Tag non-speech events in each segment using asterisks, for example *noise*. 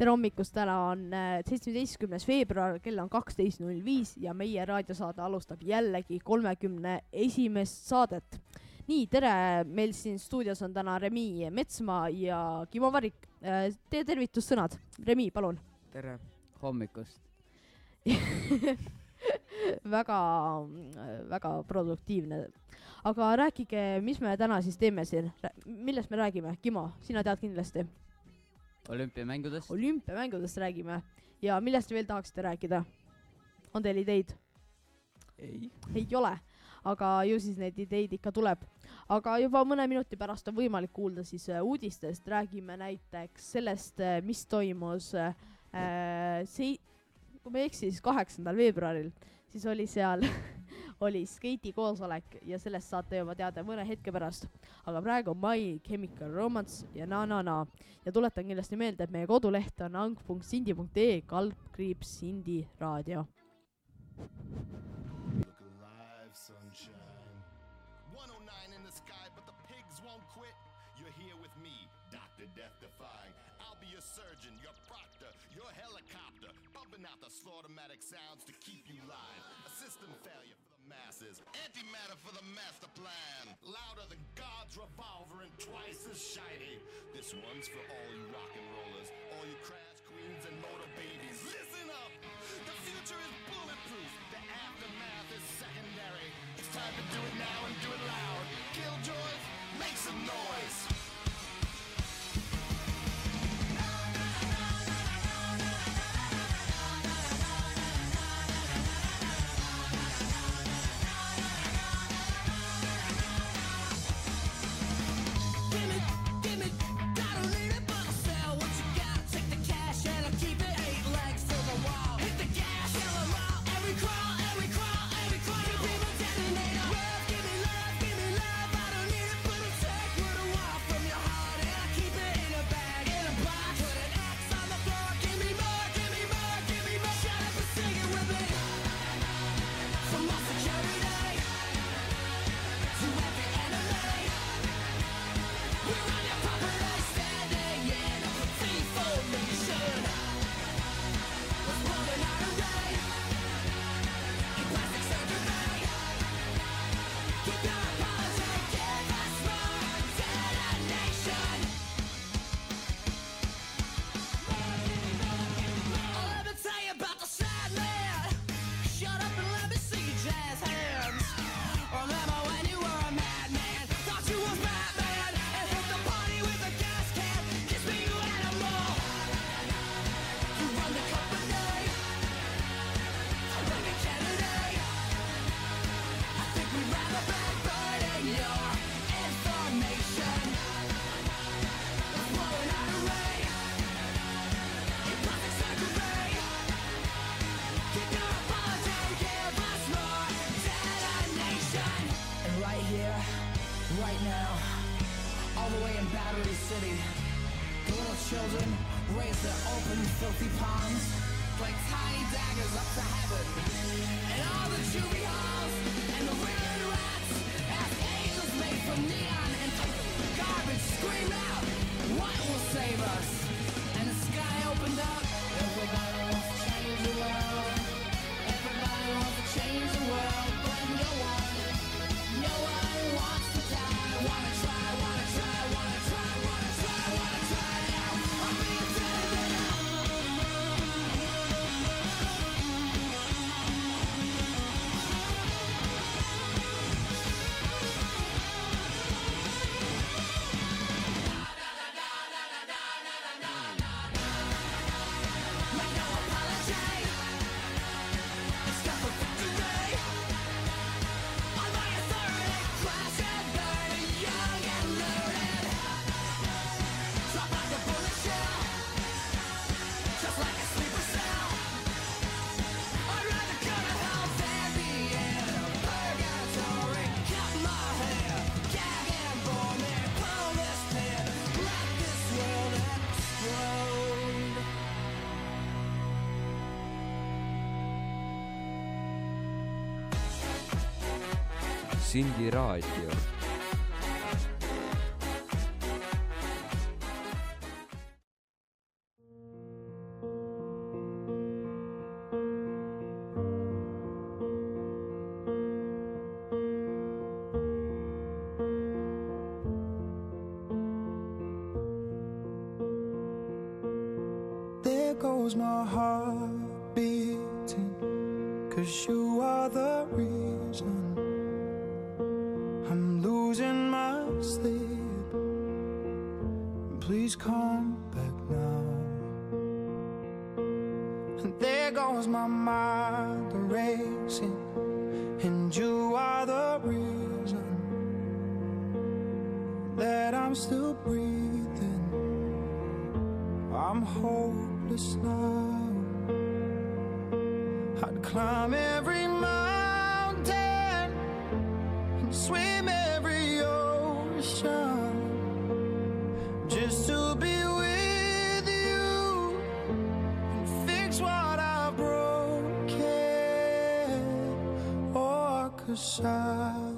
tere hommikust, täna on äh, seitsmeteistkümnes veebruar, kell on kaksteist null viis ja meie raadiosaade alustab jällegi kolmekümne esimest saadet. nii, tere, meil siin stuudios on täna Remi Metsmaa ja Kimo Varik. Teie tervitussõnad, Remi, palun. tere hommikust. *laughs* väga, väga produktiivne. aga rääkige, mis me täna siis teeme siin, millest me räägime, Kimo, sina tead kindlasti. olümpiamängudest. olümpiamängudest räägime ja millest te veel tahaksite rääkida? on teil ideid? ei. ei ole, aga ju siis neid ideid ikka tuleb. aga juba mõne minuti pärast on võimalik kuulda siis äh, uudistest, räägime näiteks sellest, mis toimus äh, sei-, kui ma ei eksi, siis kaheksandal veebruaril, siis oli seal, *laughs* oli skeiti koosolek ja sellest saate juba teada mõne hetke pärast. aga praegu on My Chemical Romance ja Na Na Na ja tuletan kindlasti meelde, et meie koduleht on ang.sindi.ee kaldkriips Sindi raadio. Look alive, sunshine. 109 in the sky, but the pigs won't quit. You're here with me, Dr. Death Defying. I'll be your surgeon, your proctor, your helicopter, bumping out the slaughtermatic sounds to keep you live. A system failure masses, antimatter for the master plan. Louder than God's revolver and twice as shiny. This one's for all you rock and rollers, all you crash queens and motor babies. Listen up! The future is bulletproof. The aftermath is secondary. It's time to do it now and do it loud. Killjoys, make some noise. sindi raadio. beside.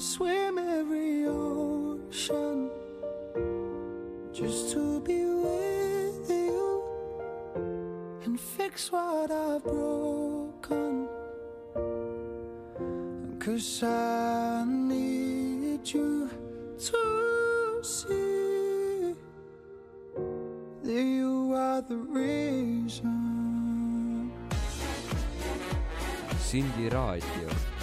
swim every ocean just to be with you and fix what I've broken. Cause I need you to see that you are the reason. Sindi raadio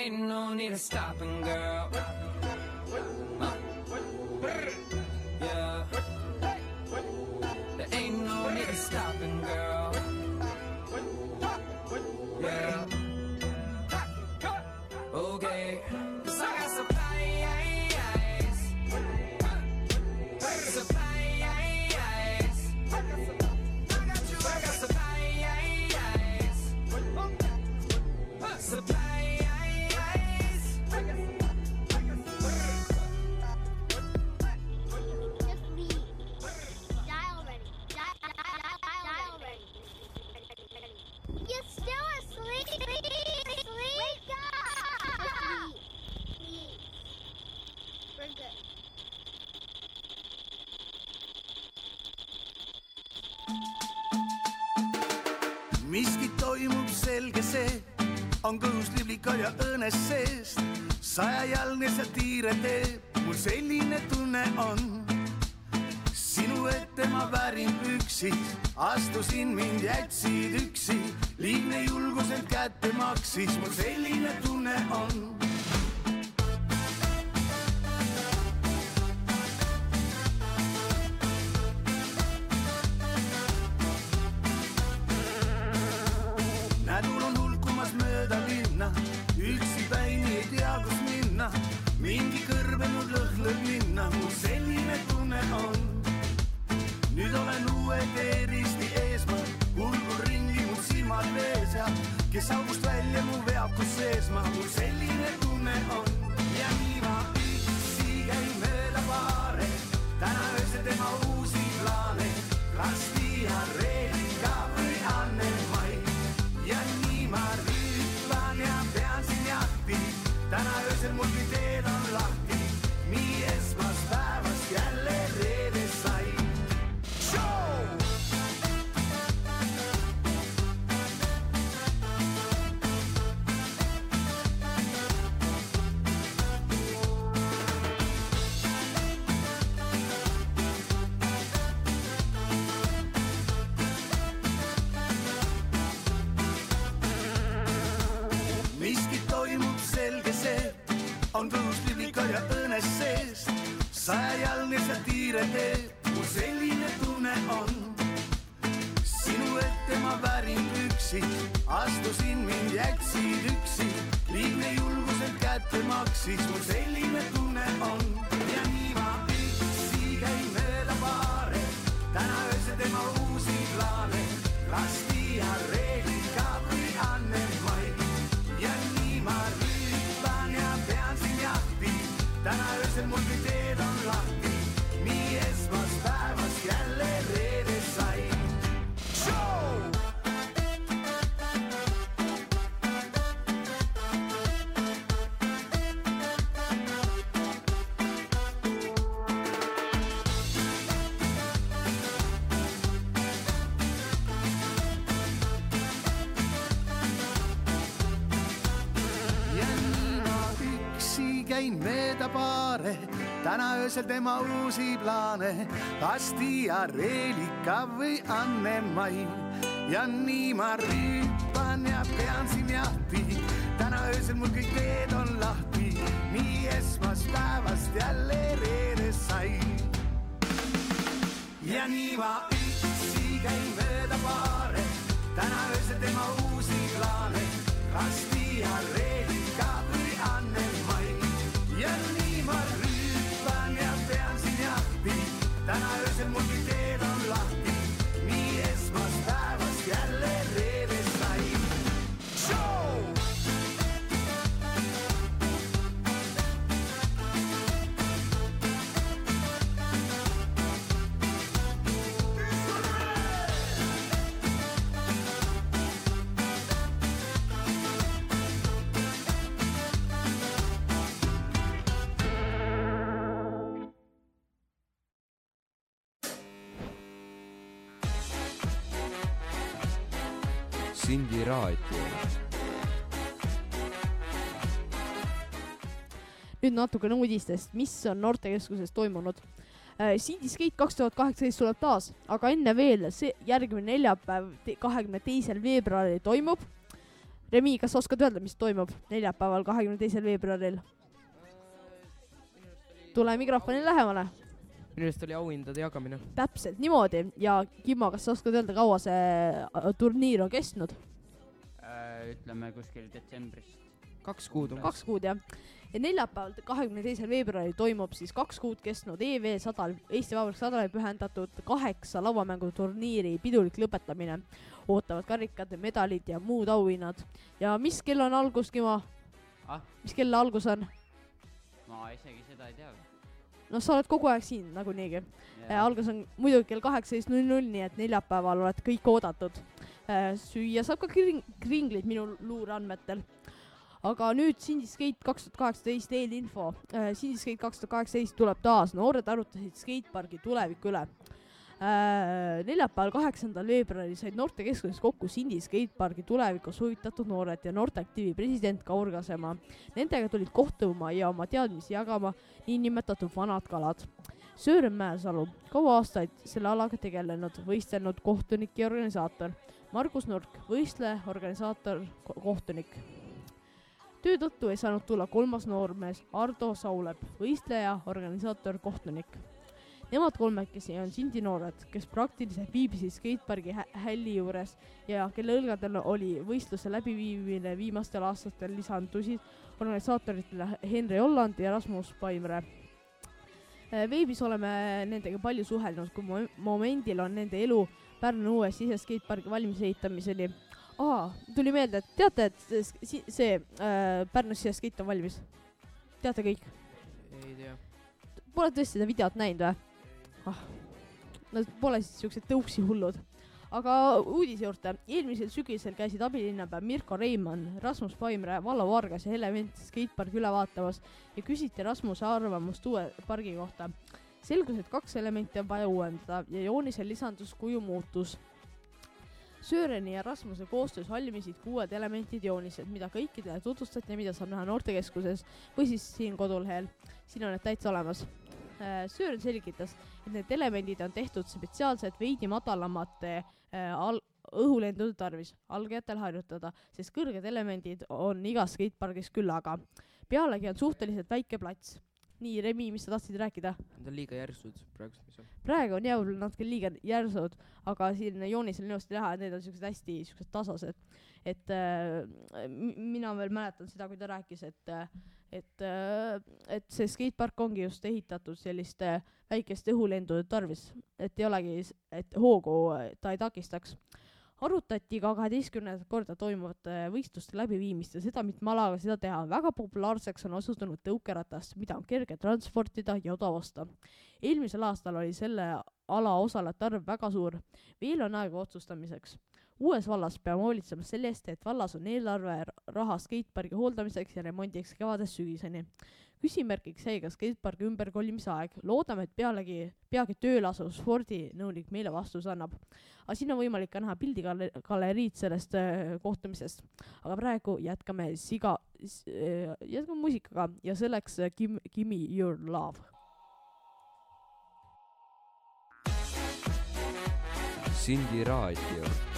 ain't no need of stopping, girl. sajajalgne satiire teeb, mul selline tunne on. sinu ette ma pärin üksi, astusin mind jätsid üksi, liigne julgus end kätte maksis, mul selline tunne on Mas Marmuzeli täna öösel tema uusi plaane, Asti ja Reelika või Anne-Mai. ja nii ma rüüpan ja pean siin jahti, täna öösel mul kõik teed on Sindi raadio, nüüd natukene uudistest, mis on noortekeskuses toimunud. Sindi Skate kaks tuhat kaheksateist tuleb taas, aga enne veel see järgmine neljapäev, kahekümne teisel veebruaril toimub. Remi, kas oskad öelda, mis toimub neljapäeval, kahekümne teisel veebruaril? tule mikrofoni lähemale. Minu arust oli auhindade jagamine. täpselt niimoodi ja Kimmo, kas sa oskad öelda, kaua see äh, turniir on kestnud? ütleme kuskil detsembris. kaks kuud umbes. kaks kuud jah. ja neljapäeval, kahekümne teisel veebruaril toimub siis kaks kuud kestnud EV sadal, Eesti Vabariigi sadale pühendatud kaheksa lauamänguturniiri pidulik lõpetamine. ootavad karikad, medalid ja muud auhinnad. ja mis kell on algus, Kimo? ah, mis kell algus on? ma isegi seda ei tea. noh, sa oled kogu aeg siin nagunii. algus on muidugi kell kaheksateist null null, nii et neljapäeval olete kõik oodatud. süüa saab ka kring-, kringlit minu luureandmetel. aga nüüd Sindiskate kaks tuhat kaheksateist eelinfo. Sindiskate kaks tuhat kaheksateist tuleb taas, noored arutasid skatepargi tuleviku üle. neljapäeval, kaheksandal veebruaril said noortekeskuses kokku Sindi skatepargi tulevikus huvitatud noored ja noorteaktiivi president Kaur Kasemaa. Nendega tulid kohtuma ja oma teadmisi jagama niinimetatud vanad kalad. Söören Mäesalu, kaua aastaid selle alaga tegelenud, võistelnud kohtunik ja organisaator. Margus Nurk, võistleja, organisaator, kohtunik. töö tõttu ei saanud tulla kolmas noormees Ardo Saulep, võistleja, organisaator, kohtunik. Nemad kolmekesi on Sindi noored, kes praktiliselt viibisid skatepargi hä- hälli juures ja kelle õlgadel oli võistluse läbiviimine viimastel aastatel lisandusid organisaatoritele Henri Holland ja Rasmus Paimre veebis oleme nendega palju suhelnud, kui mo- momendil on nende elu Pärnu uue siseskatepargi valmisehitamiseni. aa, tuli meelde, et teate, et s- si- see äh, Pärnu siseskate on valmis? teate kõik? ei tea. Pole tõesti seda videot näinud või? ah, nad pole siis siuksed tõuksi hullud. aga uudise juurde, eelmisel sügisel käisid abilinnapea Mirko Reimann, Rasmus Paimre, Vallo Vargas ja Hele Vent skatepargi üle vaatamas ja küsiti Rasmuse arvamust uue pargi kohta. selgus, et kaks elementi on vaja uuendada ja joonisel lisandus kuju muutus. Söreni ja Rasmuse koostöös valmisid ka uued elementid joonised, mida kõikidele tutvustati ja mida saab näha noortekeskuses või siis siin kodulehel. siin on need täitsa olemas. Äh, Söörn selgitas, et need elemendid on tehtud spetsiaalselt veidi madalamate äh, al-, õhulendude tarvis algajatel harjutada, sest kõrged elemendid on igas skatepargis küllaga. pealegi on suhteliselt väike plats. nii, Remi, mis sa tahtsid rääkida? Nad on liiga järsud praegust, mis on. praegu on jah, natuke liiga järsud, aga siin joonisel on ilusti näha, et need on siuksed hästi siuksed tasased. et äh, mina veel mäletan seda, kui ta rääkis, et äh, et, äh, et see skatepark ongi just ehitatud selliste väikeste õhulendude tarvis, et ei olegi, et hoogu äh, ta ei takistaks. arutati ka kaheteistkümnendat korda toimuvate võistluste läbiviimist ja seda, mitme alaga seda teha. väga populaarseks on osutunud tõukeratas, mida on kerge transportida ja odav osta. eelmisel aastal oli selle ala osalejate arv väga suur. veel on aega otsustamiseks uues vallas peame hoolitsema selle eest, et vallas on eelarve raha skatepargi hooldamiseks ja remondiks kevadest sügiseni. küsimärgiks jäi ka skatepargi ümberkolimise aeg. loodame, et pealegi, peagi tööle asuv spordinõunik meile vastuse annab. aga siin on võimalik ka näha pildigaleriid sellest äh, kohtumisest. aga praegu jätkame siga äh,, jätkame muusikaga ja selleks äh, Kim, Gimme Your Love. Sindi raadio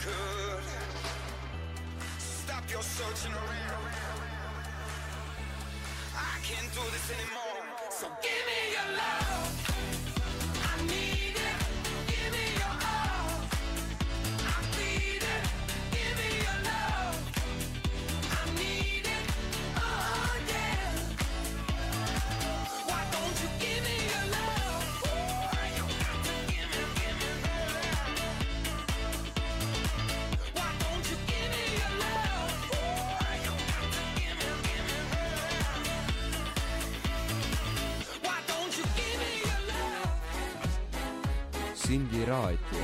could. Stop your searching around. I can't do this anymore. Sindi raadio.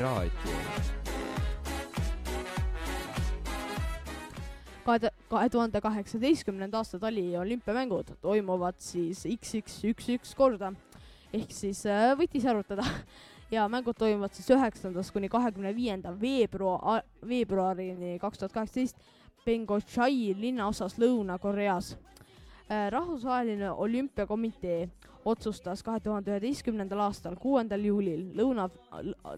raadio. kahe, kahe tuhande kaheksateistkümnenda aasta tali olümpiamängud toimuvad siis XX üks üks korda ehk siis äh, võttis arvutada *laughs* ja mängud toimuvad siis üheksandast kuni kahekümne viienda veebruar, veebruarini kaks tuhat kaheksateist Bengochai linnaosas Lõuna-Koreas. rahvusvaheline olümpiakomitee otsustas kahe tuhande üheteistkümnendal aastal kuuendal juulil Lõuna,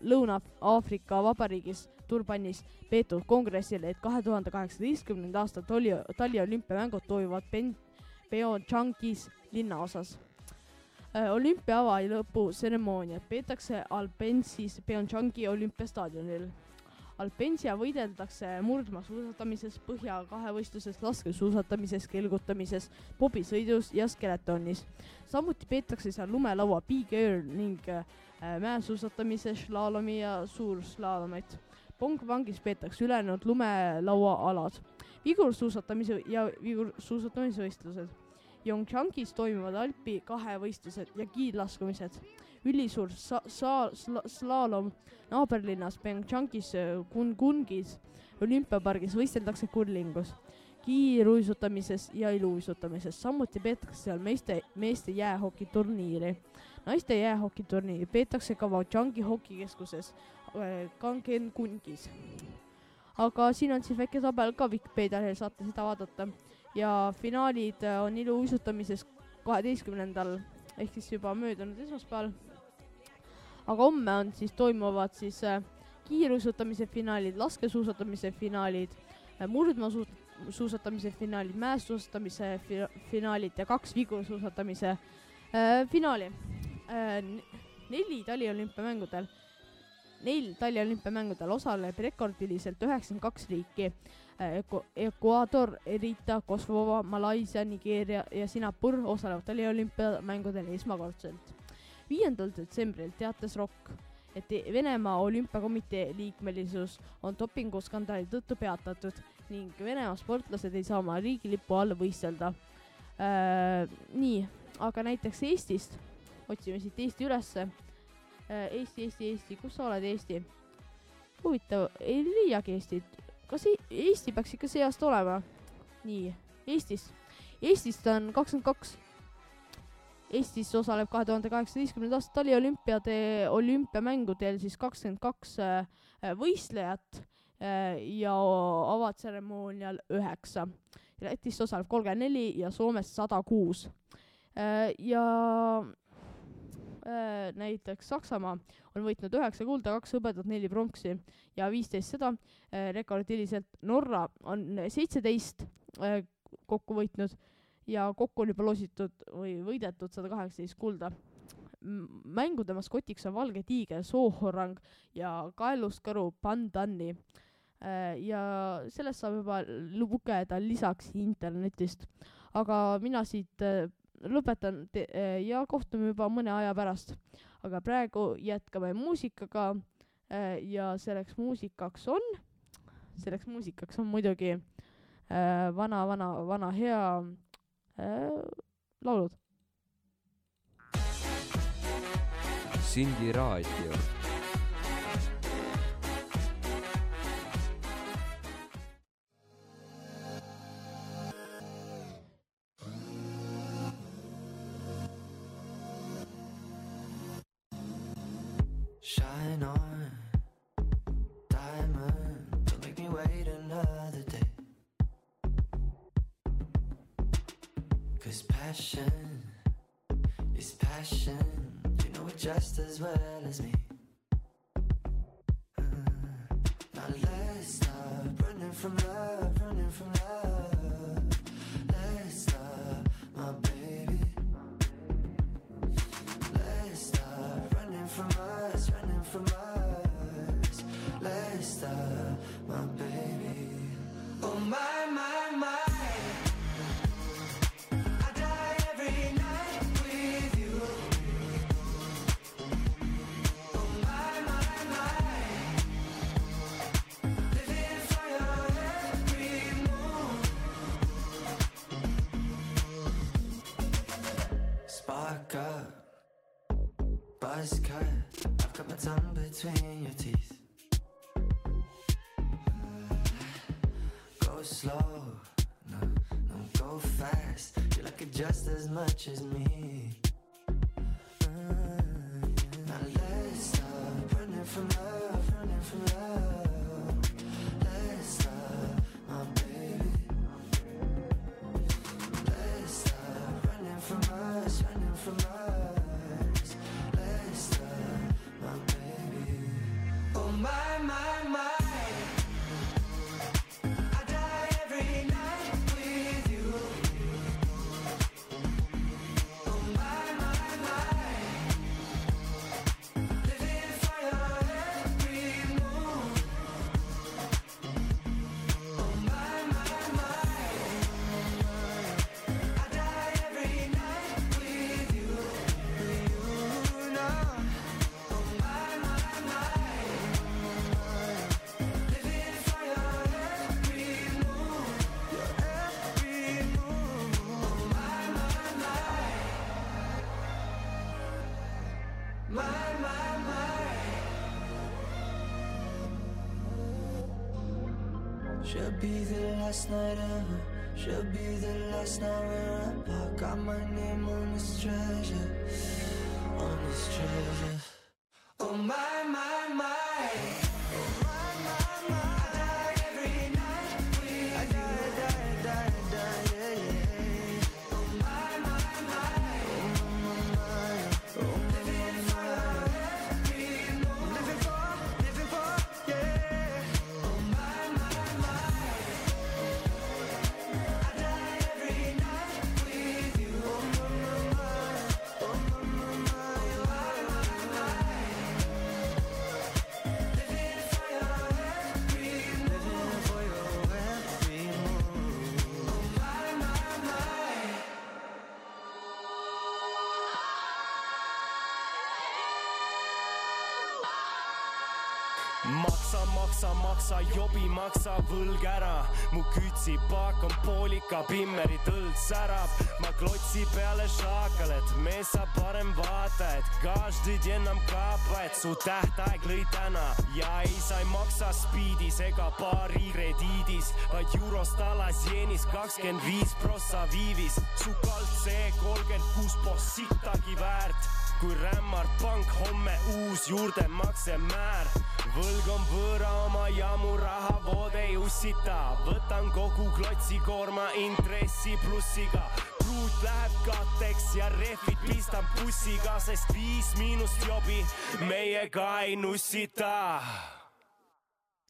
Lõuna-Aafrika Vabariigis Turbanis peetud kongressil, et kahe tuhande kaheksateistkümnenda aasta tali, taliolümpiamängud toimuvad Ben-, Pyeongchangis linnaosas. olümpia ava- ja lõputseremooniad peetakse Alpensis Pyeongchangi olümpiastaadionil. Alpensia võideldakse murdmaasuusatamises, põhja kahevõistluses, laskesuusatamises, kelgutamises, bobisõidus ja skeletonis. samuti peetakse seal lumelaua Big Air ning äh, mäesuusatamises, slaalomi ja suurslaalomit. Pongpangis peetakse ülejäänud lumelauaalad, vigursuusatamise ja vigursuusatamisvõistlused. Pyeongchangis toimuvad alpi kahevõistlused ja kiirlaskumised. Ülisuur sa-, sa-, sla-, slaalom naaberlinnas Pyeongchangis Kungungis olümpiapargis võisteldakse kurlingus, kiiruisutamises ja iluuisutamises, samuti peetakse seal meeste, meeste jäähokiturniiri. naiste jäähokiturniiri peetakse ka Wangjangi hokikeskuses äh, Kangenkungis. aga siin on siis väike tabel ka Vikipeedial ja saate seda vaadata ja finaalid äh, on iluuisutamises kaheteistkümnendal ehk siis juba möödunud esmaspäeval. Aga homme on siis toimuvad siis äh, kiiruisutamise finaalid, laskesuusatamise finaalid, murdmaasuusatamise finaalid, mäesuusatamise fi- finaalid ja kaks vigursuusatamise äh, finaali äh,. neli taliolümpiamängudel, neil taliolümpiamängudel osaleb rekordiliselt üheksakümmend kaks riiki Eko- Ecuador, Erita, Kosovo, Malaisia, Nigeeria ja Singapur osalevad taliolümpiamängudel esmakordselt. Viiendal detsembril teatas Rock, et Venemaa olümpiakomitee liikmelisus on dopinguskandaali tõttu peatatud ning Venemaa sportlased ei saa oma riigilipu all võistelda äh,. nii, aga näiteks Eestist, otsime siit Eesti ülesse äh,. Eesti, Eesti, Eesti, kus sa oled, Eesti? huvitav, ei leiagi Eestit. kas E- Eesti peaks ikka see aasta olema? nii, Eestist, Eestist on kakskümmend kaks. Eestis osaleb kahe tuhande kaheksateistkümnenda aasta taliolümpiade olümpiamängudel siis kakskümmend kaks äh, võistlejat äh, ja avatseremoonial üheksa. Lätist osaleb kolmkümmend neli ja Soomest sada kuus. ja äh, näiteks Saksamaa on võitnud üheksa kulda, kaks hõbedat, neli pronksi ja viisteist seda äh, rekordiliselt. Norra on seitseteist äh, kokku võitnud ja kokku on juba loositud või võidetud sada kaheksateist kulda. mängude maskotiks on valge tiiger Soohorang ja kaeluskaru Pandanni. ja sellest saab juba lugeda lisaks internetist. aga mina siit äh, lõpetan äh, ja kohtume juba mõne aja pärast. aga praegu jätkame muusikaga äh, ja selleks muusikaks on, selleks muusikaks on muidugi äh, vana, vana, vana hea äh, laulud. Sindi raadio. As well Should be the last night ever. Should be the last night uh, we're apart. Got my name on this treasure. On this treasure. Oh my, maksa võlg ära, mu kütsipaak on poolik, abimmeri tõld särab. ma klotsi peale šaakal, et me sa parem vaata, et každid enam kaapa, et su tähtaeg lõi täna ja ei sa ei maksa spiidis ega baari krediidis, vaid eurost alas jeenis kakskümmend viis prossa viivis. su kald see kolmkümmend kuus boss sittagi väärt kui rämmar pank homme uus juurdemaksemäär. võlg on võõra oma jamu rahavood ei ussita, võtan kogu klotsikoorma intressi plussiga. pruut läheb katteks ja rehvid pistan bussiga, sest viis miinust jobi meiega ei nussita.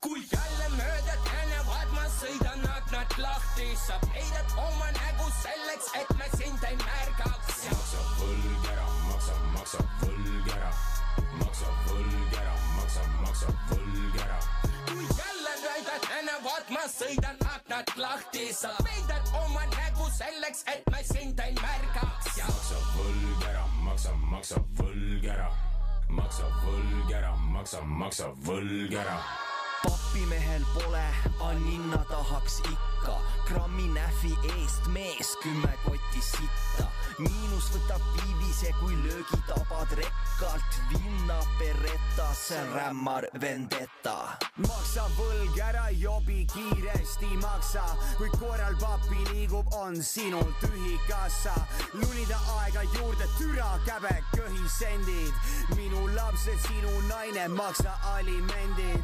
kui jälle mööda tänavat ma sõidan aknad lahti, sa peidad oma nägu selleks, et me sind ei märgaks. maksa võlg ära, maksa, maksa võlg ära, maksa võlg ära, maksa, maksa võlg ära. kui jälle mööda tänavat ma sõidan aknad lahti, sa peidad oma nägu selleks, et me sind ei märgaks. maksa võlg ära, maksa, maksa võlg ära, maksa võlg ära, maksa, maksa võlg ära papimehel pole, aga ninna tahaks ikka. grammi nähvi eest mees kümme kotti sitta. miinus võtab viivise, kui löögi tabad rekkalt. vinna on rämmar vendetta. maksa võlg ära, jobi kiiresti maksa, kui korral papi liigub, on sinul tühi kassa. lunida aega juurde, türa käbe köhisendid, minu lapsed, sinu naine, maksa alimendid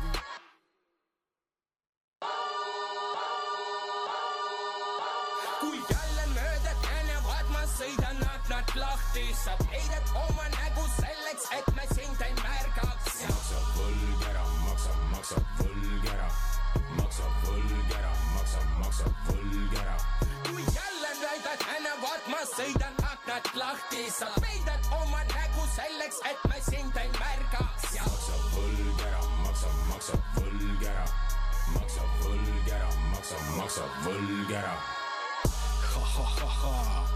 kui jälle mööda tänavat ma sõidan aknad lahti, sa peidad oma nägu selleks, et me sind ei märgaks. maksa võlg ära, maksa, maksa võlg ära, maksa võlg ära, maksa, maksa võlg ära. kui jälle mööda tänavat ma sõidan aknad lahti, sa peidad oma nägu selleks, et me sind ei märgaks. maksa võlg ära, maksa, maksa võlg ära, maksa võlg ära, maksa, maksa võlg ära. Ha-ha-ha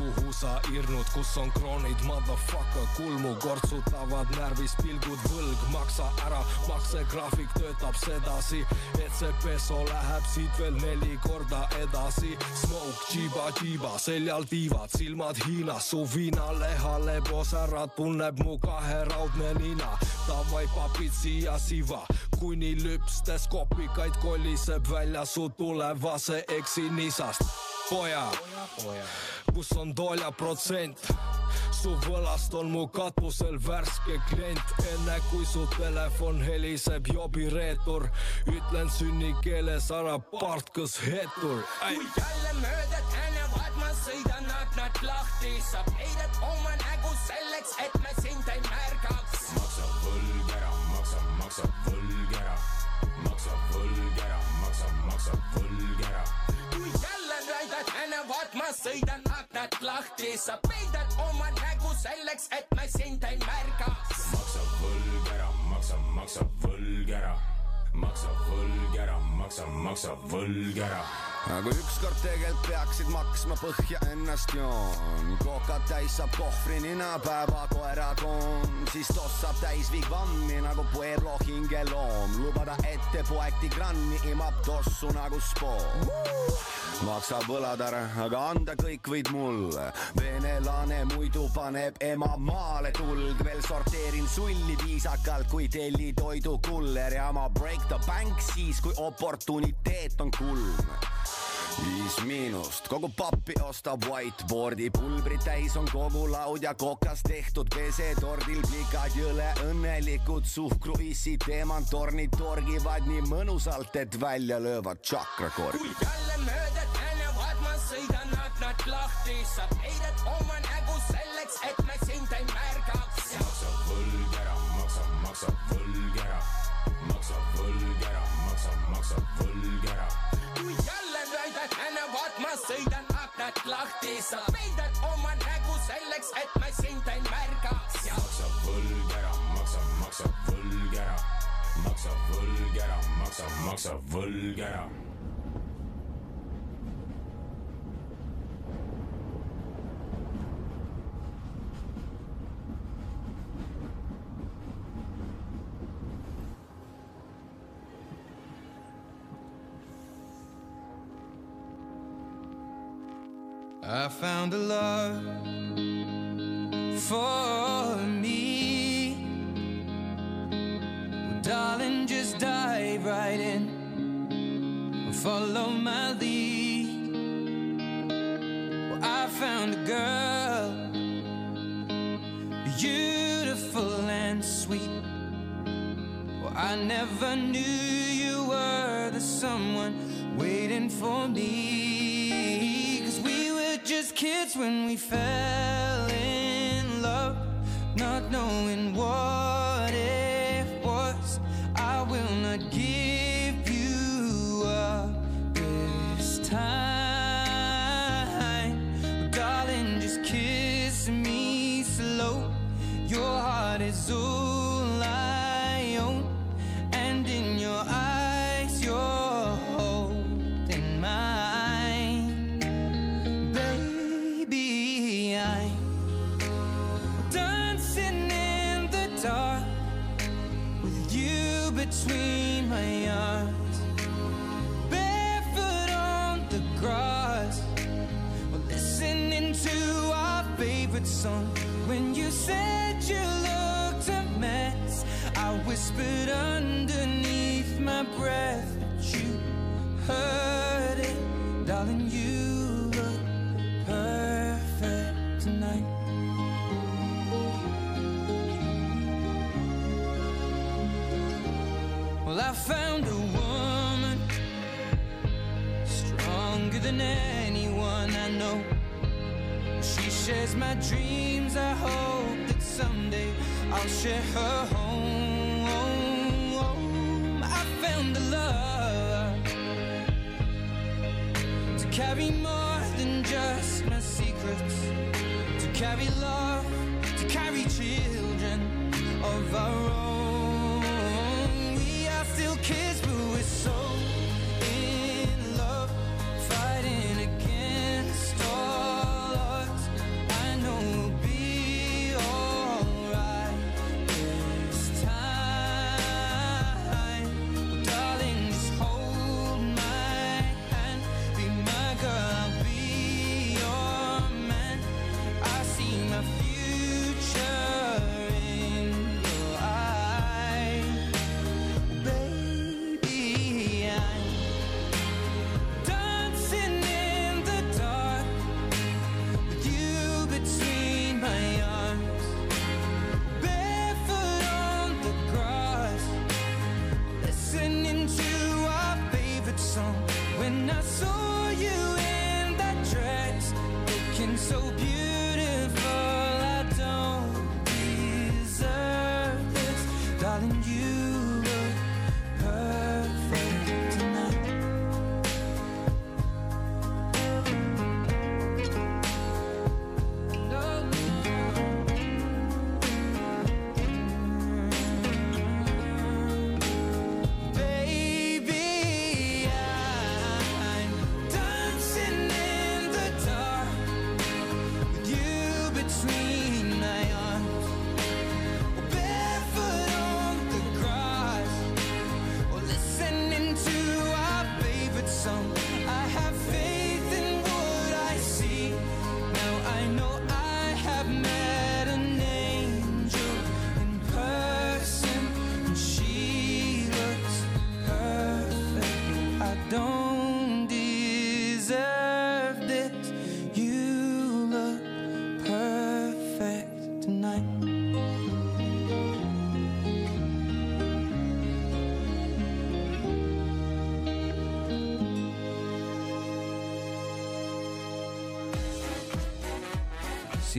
kuhu sa irnud, kus on kroonid, motherfucker, kulmu kortsutavad närvis pilgud, võlg, maksa ära, maksegraafik töötab sedasi, et see peso läheb siit veel neli korda edasi. Smoke, džiba-džiba, seljal tiivad, silmad Hiinas, su viinaleha lebos ära tunneb mu kaheraudne nina. Davai papid siia siva, kuni lüpstes kopikaid koliseb välja su tulevase eksi nisast. Poja, kus on tolja protsent? su võlast on mu katusel värske klient, enne kui su telefon heliseb jobireetur, ütlen sünnikeeles ära partkas hetur. kui jälle mööda tänavat ma sõidan aknad lahti, sa peidad oma nägu selleks, et me sind ei märgaks. maksa võlg ära, maksa, maksa võlg ära, maksa võlg ära, maksa, maksa võlg ära. Ma sõidan aknad lahti, sa peidad oma nägu selleks, et me sind ei märgaks. maksa võlg ära, maksa, maksa võlg ära, maksa võlg ära, maksa, maksa võlg ära. aga ükskord tegelikult peaksid maksma põhja ennast joon, kokad täis saab kohvri nina, päevakoera koon, siis toss saab täis vigvammi nagu Pueblo hingeloom, lubada ette poeg tigranni imab tossu nagu spoon. maksa võlad ära, aga anda kõik võid mulle. venelane muidu paneb ema maale tuld, veel sorteerin sulli viisakalt, kui telli toidukuller ja ma break the bank siis, kui oportuniteet on kulm viis miinust, kogu pappi ostab whiteboardi, pulbri täis on kogu laud ja kokast tehtud pesetordil plikad jõle õnnelikud suhkruissid, teemantornid torgivad nii mõnusalt, et välja löövad tšakrakordi. kui jälle mööda tänavat ma sõidan aknad lahti, sa peidad oma nägu selleks, et me sind ei märgaks. Sõidan aknad lahti, sa peidad oma nägu selleks, et me sind ei märgaks. maksa võlg ära, maksa, maksa võlg ära, maksa võlg ära, maksa, maksa võlg ära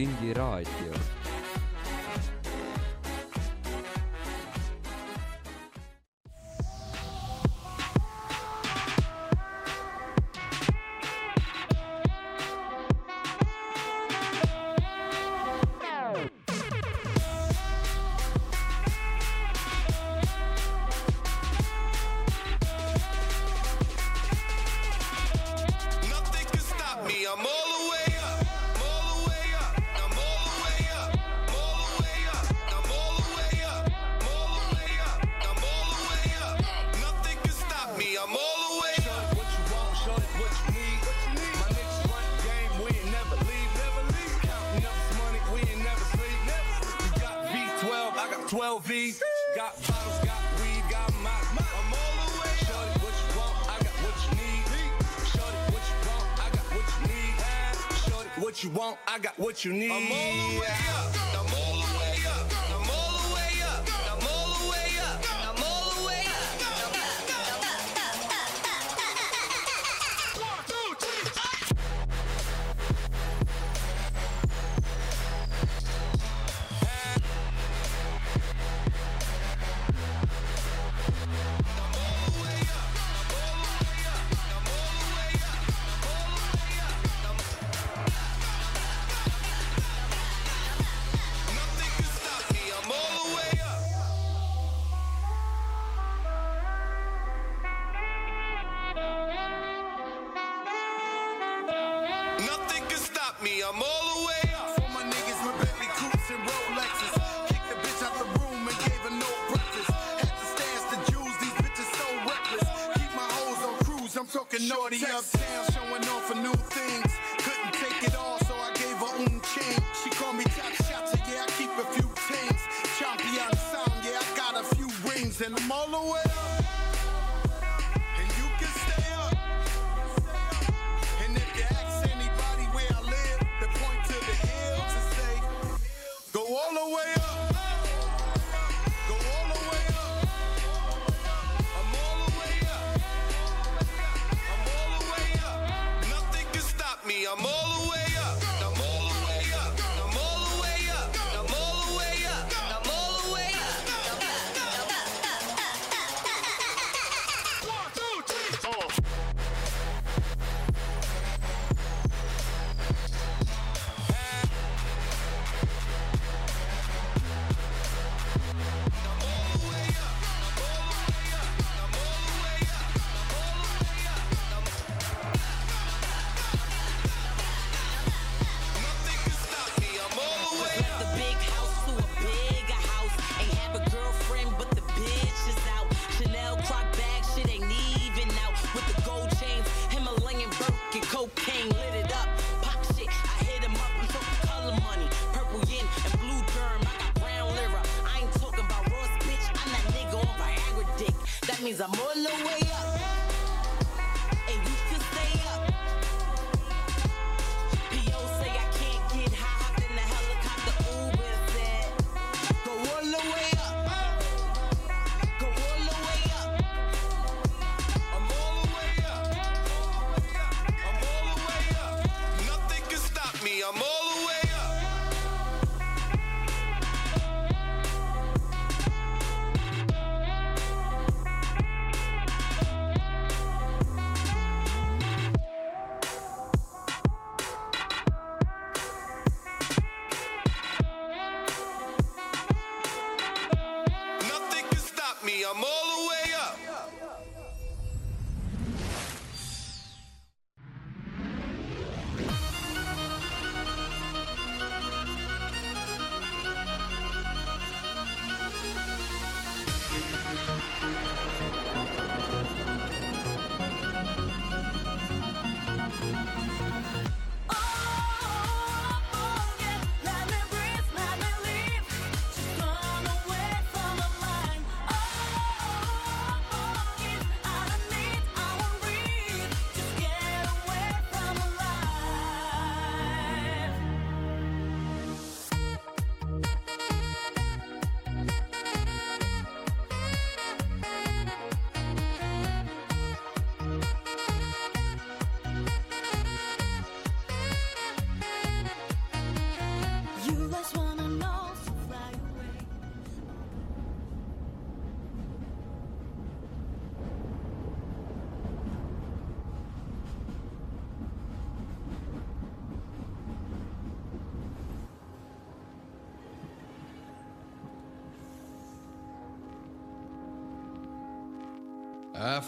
Sindi raadio. what you want, I got what you need. I'm all the way up.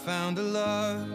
found a love.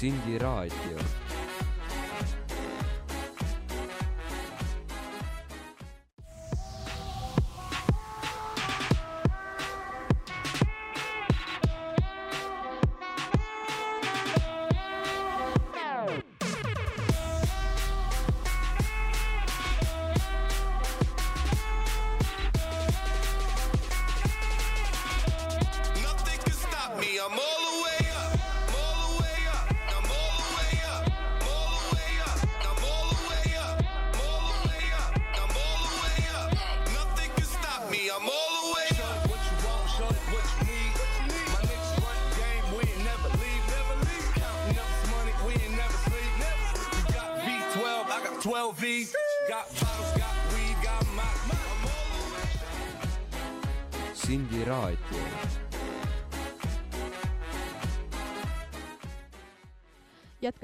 Sindi raadio.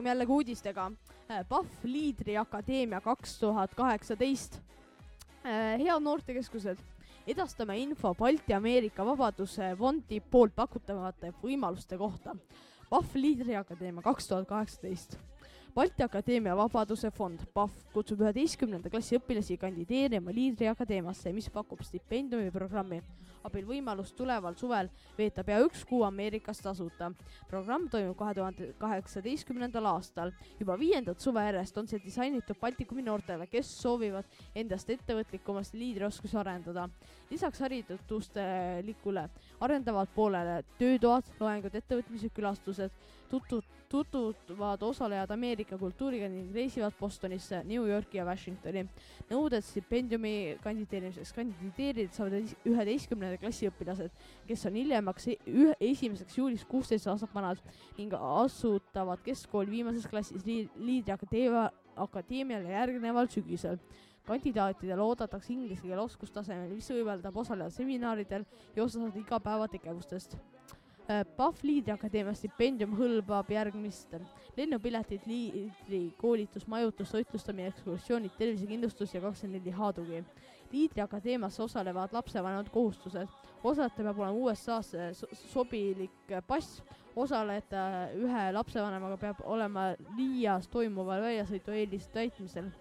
Jätkame jällegi uudistega. Pahv Liidriakadeemia kaks tuhat kaheksateist. head noortekeskused, edastame info Balti-Ameerika Vabaduse Fondi poolt pakutavate võimaluste kohta. Pahv Liidriakadeemia kaks tuhat kaheksateist. Balti Akadeemia Vabaduse Fond, PAF, kutsub üheteistkümnenda klassi õpilasi kandideerima Liidriakadeemiasse, mis pakub stipendiumiprogrammi abil võimalust tuleval suvel veeta pea üks kuu Ameerikas tasuta. programm toimub kahe tuhande kaheksateistkümnendal aastal. juba viiendat suve järjest on see disainitud Baltikumi noortele, kes soovivad endast ettevõtlikumas liidrioskusi arendada. lisaks haridustelikule arendavad poolele töötoad, loengud, ettevõtmised, külastused, tutu-, tutvuvad osalejad Ameerika kultuuriga ning reisivad Bostonisse, New Yorki ja Washingtoni. nõuded stipendiumi kandideerimiseks, kandideerida saavad üheteistkümnenda klassi õpilased, kes on hiljemaks e- ühe, esimeseks juuliks kuusteist aastat vanad ning asutavad keskkooli viimases klassis Lii- Liidriakadeemia, akadeemiale järgneval sügisel kandidaatidele oodatakse inglise keele oskustasemel, mis võimaldab osaleda seminaridel ja osa saada igapäevategevustest. Pahv Liidriakadeemia stipendium hõlmab järgmist lennupiletid, liidri koolitus, majutus, toitlustamine, ekskursioonid, tervisekindlustus ja kakskümmend neli H-tugi. liidriakadeemias osalevad lapsevanemad kohustused, osalejatel peab olema USA-sse so- sobilik pass, osaleda ühe lapsevanemaga peab olema Liias toimuval väljasõidu eeliste täitmisel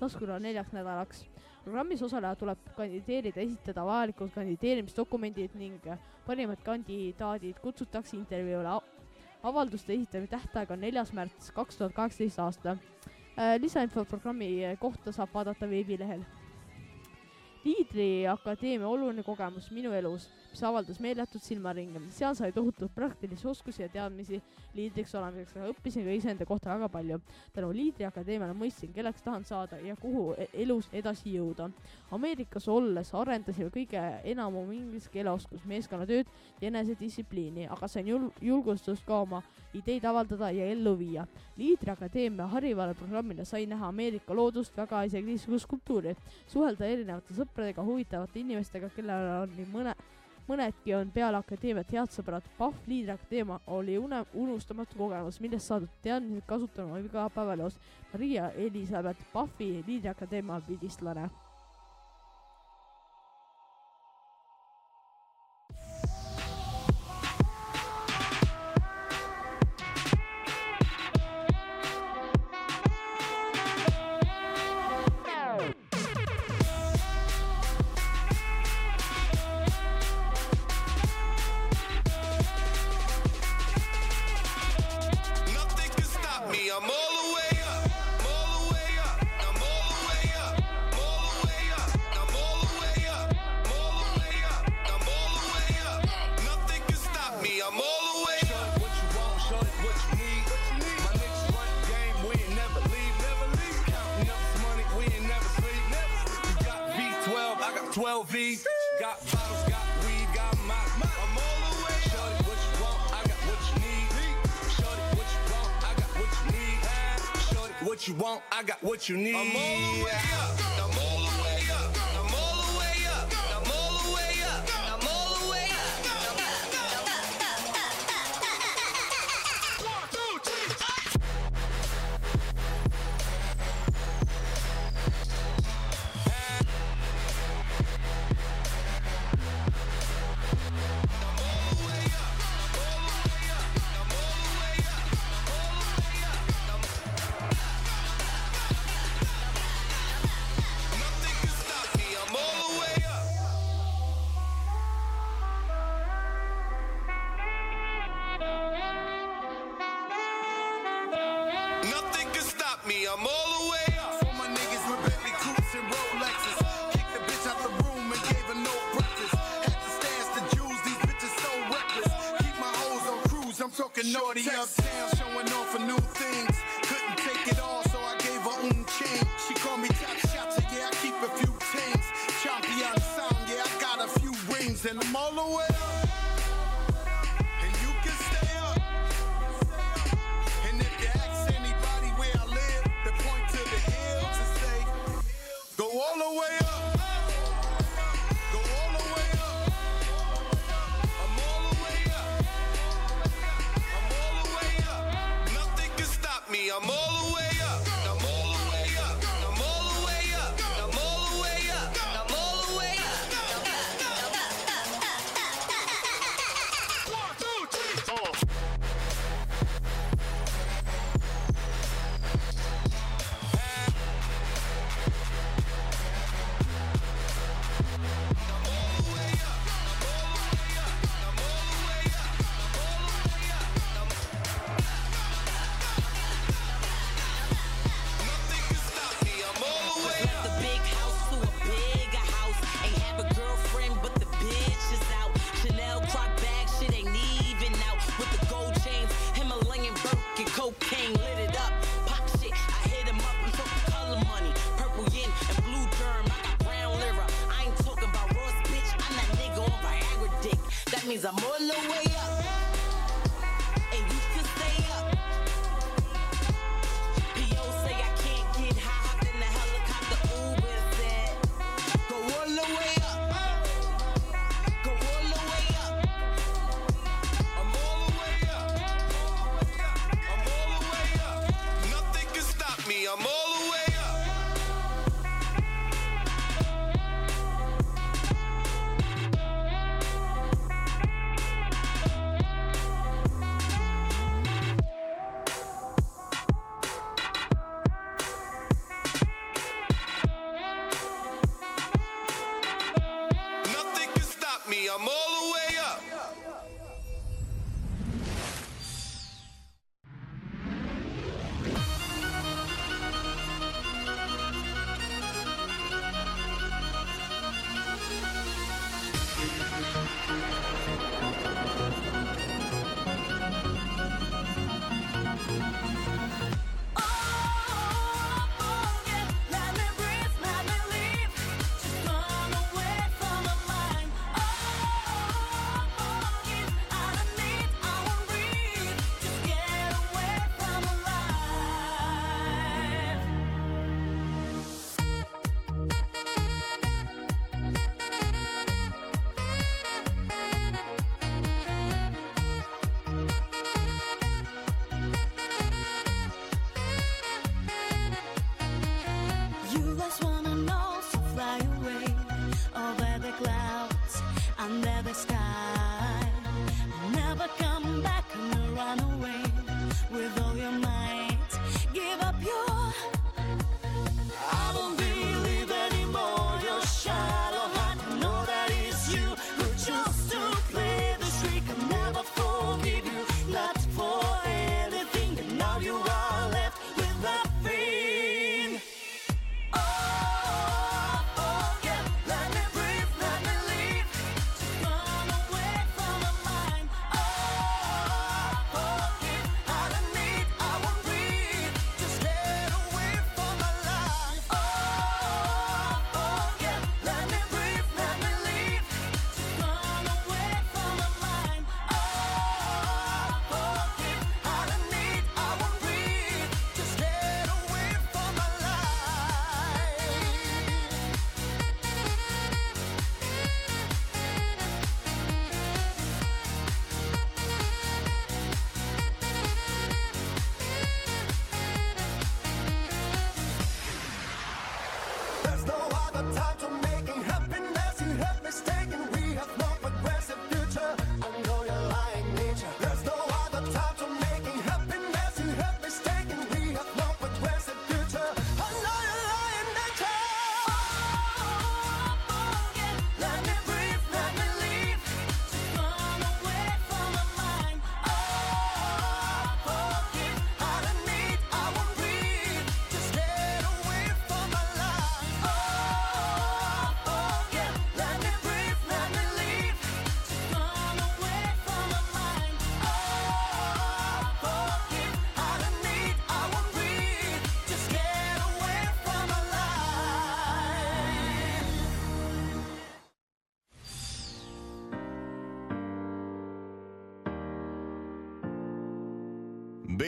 taskuraha neljaks nädalaks. Programmis osalejal tuleb kandideerida, esitada vajalikud kandideerimisdokumendid ning parimad kandidaadid kutsutakse intervjuule. avalduste esitamise tähtaeg on neljas märts kaks tuhat kaheksateist aasta. lisainfo programmi kohta saab vaadata veebilehel. Liidri Akadeemia oluline kogemus minu elus, mis avaldas meeletut silmaringi. seal sai tohutult praktilisi oskusi ja teadmisi liidriks olemiseks, aga õppisin ka iseenda kohta väga palju. tänu Liidri Akadeemiale mõistsin, kelleks tahan saada ja kuhu e- elus edasi jõuda. Ameerikas olles arendasime kõige enam oma inglise keele oskust, meeskonnatööd ja enesedistsipliini, aga sain jul-, julgustust ka oma ideid avaldada ja ellu viia. Liidri Akadeemia harivale programmile sai näha Ameerika loodust, väga isegi niisugust kultuuri, suhelda erinevate sõpradega, huvitavate inimestega, kellel on nii mõne, mõnedki on peale akadeemiat head sõbrad. Pahv Liidri Akadeemia oli une-, unustamatu kogemus, millest saadud teadmised kasutan oma igapäevaelus. Maria Elizabeth Pahvi Liidri Akadeemia pildistlane what you need. I'm all the way up.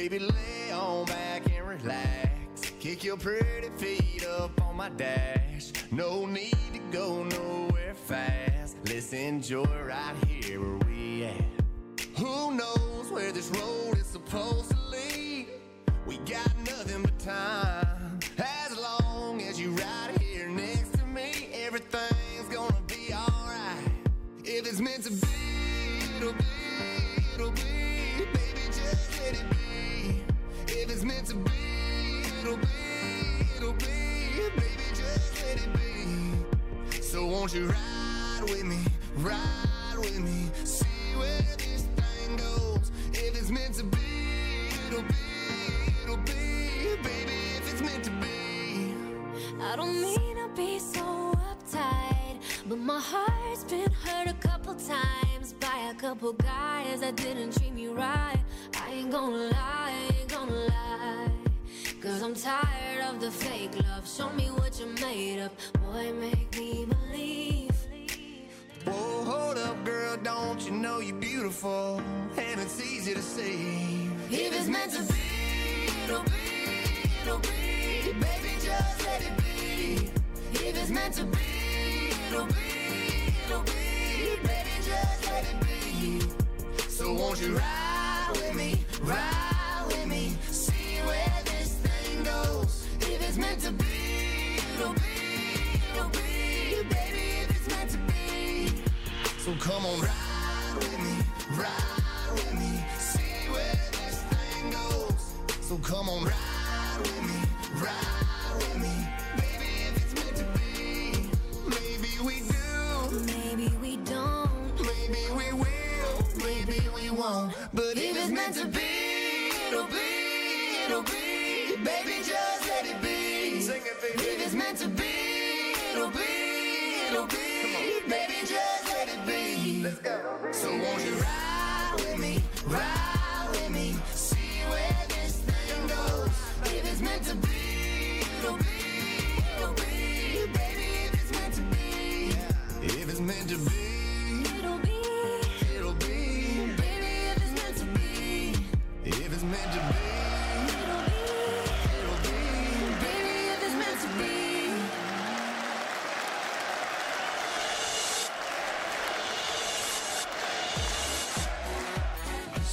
Baby, lay on back and relax. Kick your pretty feet up on my dash. No need to go nowhere fast. Let's enjoy right here where we at.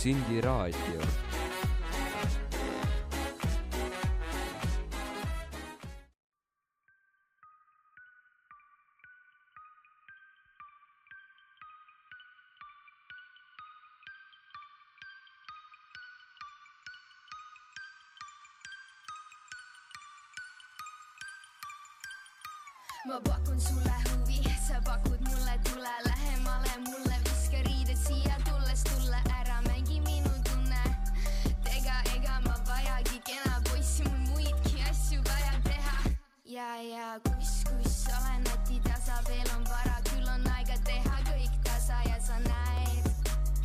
Sindi Raadio. ja, ja kus, kus olen natitasa, veel on vara, küll on aega teha kõik tasa ja sa näed,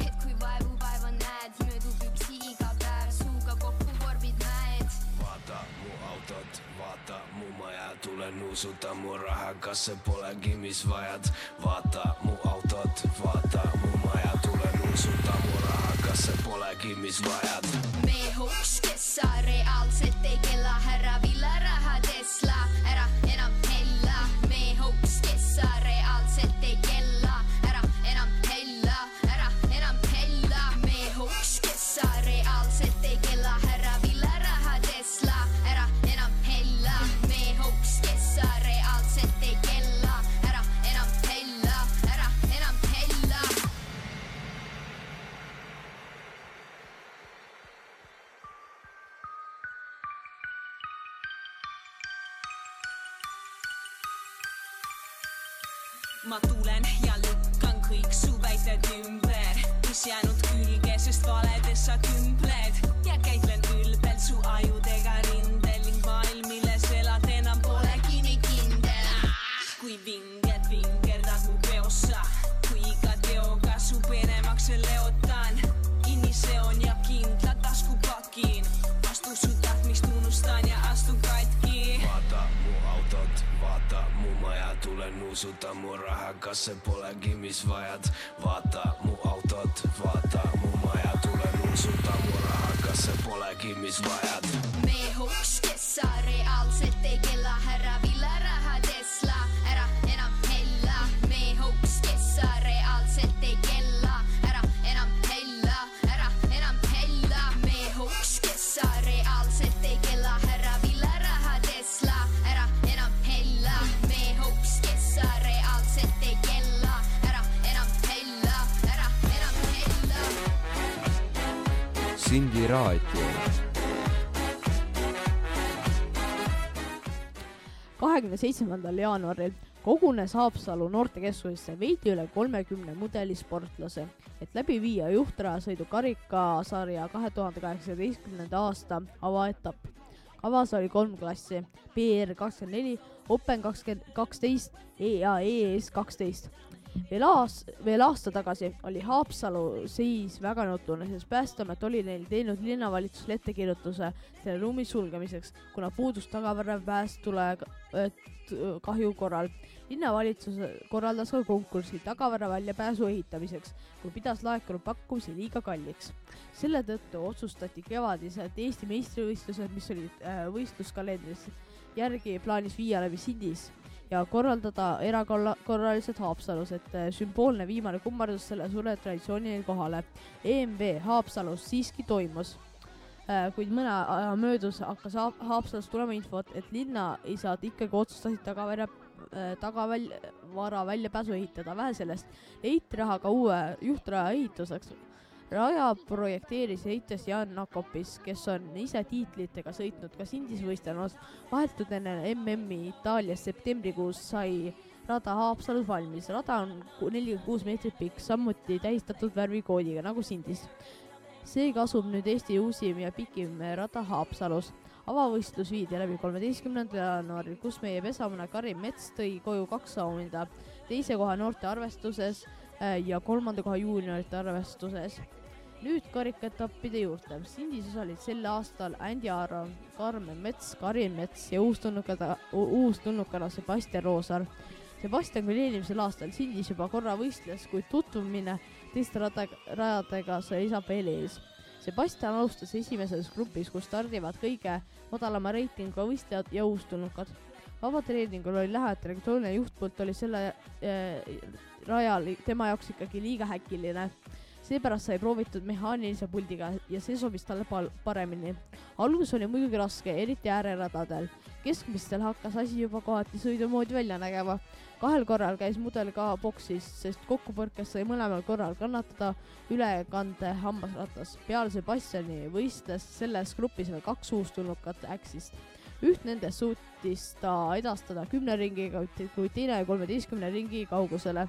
et kui vaevu vaeva näed, möödub üksi iga päev, suuga kokku vormid mäed. vaata mu autot, vaata mu maja, tule nuusuta mu raha, kas see polegi, mis vajad. vaata mu autot, vaata mu maja, tule nuusuta mu raha, kas see polegi, mis vajad. meehuks, kes sa reaalselt ei kella ära vilja. kaheksandal jaanuaril kogunes Haapsalu noortekeskusesse veidi üle kolmekümne mudelisportlase, et läbi viia juhtrajasõidu karikasarja kahe tuhande kaheksateistkümnenda aasta avaetapp. kavas oli kolm klassi, PR kakskümmend neli, Open kakskümmend kaksteist ja EES kaksteist. veel aas-, veel aasta tagasi oli Haapsalu seis väga nutune, sest Päästeamet oli neil teinud linnavalitsusele ettekirjutuse selle ruumi sulgemiseks, kuna puudus tagavara päästule, äh, t- kahju korral. linnavalitsus korraldas ka konkursi tagavara väljapääsu ehitamiseks, kui pidas laekunud pakkumisi liiga kalliks. selle tõttu otsustati kevadised Eesti meistrivõistlused, mis olid võistluskalendris järgi plaanis viia läbi Sindis ja korraldada erakorraliselt Haapsalus, et sümboolne viimane kummardus selle suure traditsiooni kohale. EMV Haapsalus siiski toimus kuid mõne aja möödus hakkas Haap- Haapsalust tulema infot, et linnaisad ikkagi otsustasid tagavälja, tagavara väljapääsu ehitada, vähe sellest, leiti raha ka uue juhtraja ehituseks. raja projekteeris ja ehitas Jan Nakopis, kes on ise tiitlitega sõitnud ka Sindis võistelnud, vahetult enne MM-i Itaalias septembrikuus sai rada Haapsalus valmis, rada on nelikümmend kuus meetrit pikk, samuti tähistatud värvikoodiga nagu Sindis seega asub nüüd Eesti uusim ja pikim rada Haapsalus. avavõistlus viidi läbi kolmeteistkümnendal jaanuaril, kus meie pesamune Karin Mets tõi koju kaks auhinda, teise koha noorte arvestuses äh, ja kolmanda koha juuniorite arvestuses. nüüd karikaetappide juurde. Sindis osalesid sel aastal Andy Aaron, Karmen Mets, Karin Mets ja uustulnukana, uustulnukana Sebastian Roosaar. Sebastian küll eelmisel aastal Sindis juba korra võistles, kuid tutvumine teiste radadega, rajadega seisab veel ees. Sebastian alustas esimeses grupis, kus stardivad kõige madalama reitinguga võistlejad ja uustulnukad. vabatreeningul oli lähedal elektrooniline juhtpult oli selle äh, rajal tema jaoks ikkagi liiga häkiline. seepärast sai proovitud mehaanilise puldiga ja see sobis talle paremini. algus oli muidugi raske, eriti ääreradadel. Keskmistel hakkas asi juba kohati sõidu moodi välja nägema. kahel korral käis mudel ka boksis, sest kokkupõrkes sai mõlemal korral kannatada ülekande hammasratas. peale Sebastiani võistles selles grupis veel kaks uustulnukat Äksist. üht nendest suutis ta edastada kümne ringiga, kuid teine kolmeteistkümne ringi kaugusele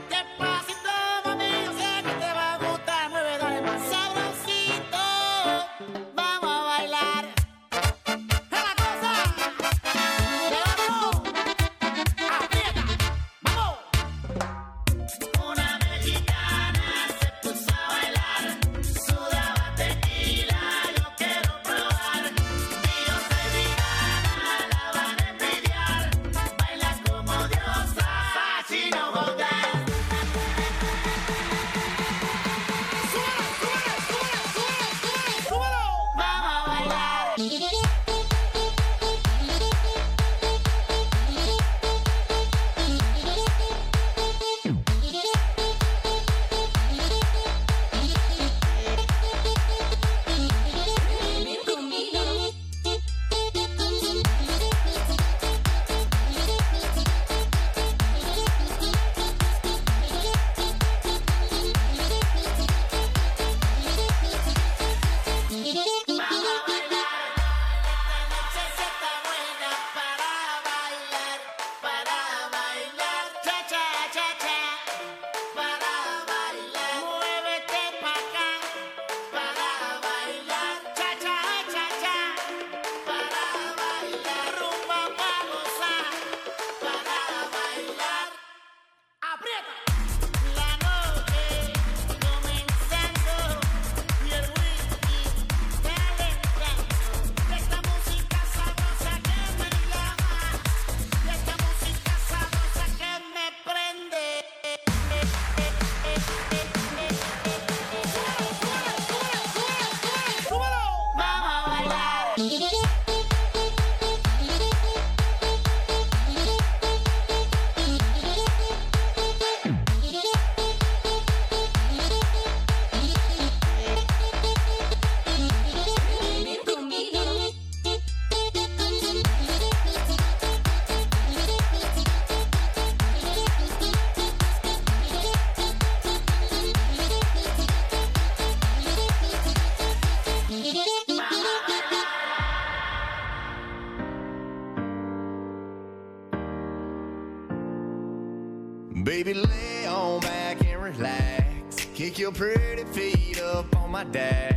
your pretty feet up on my dash.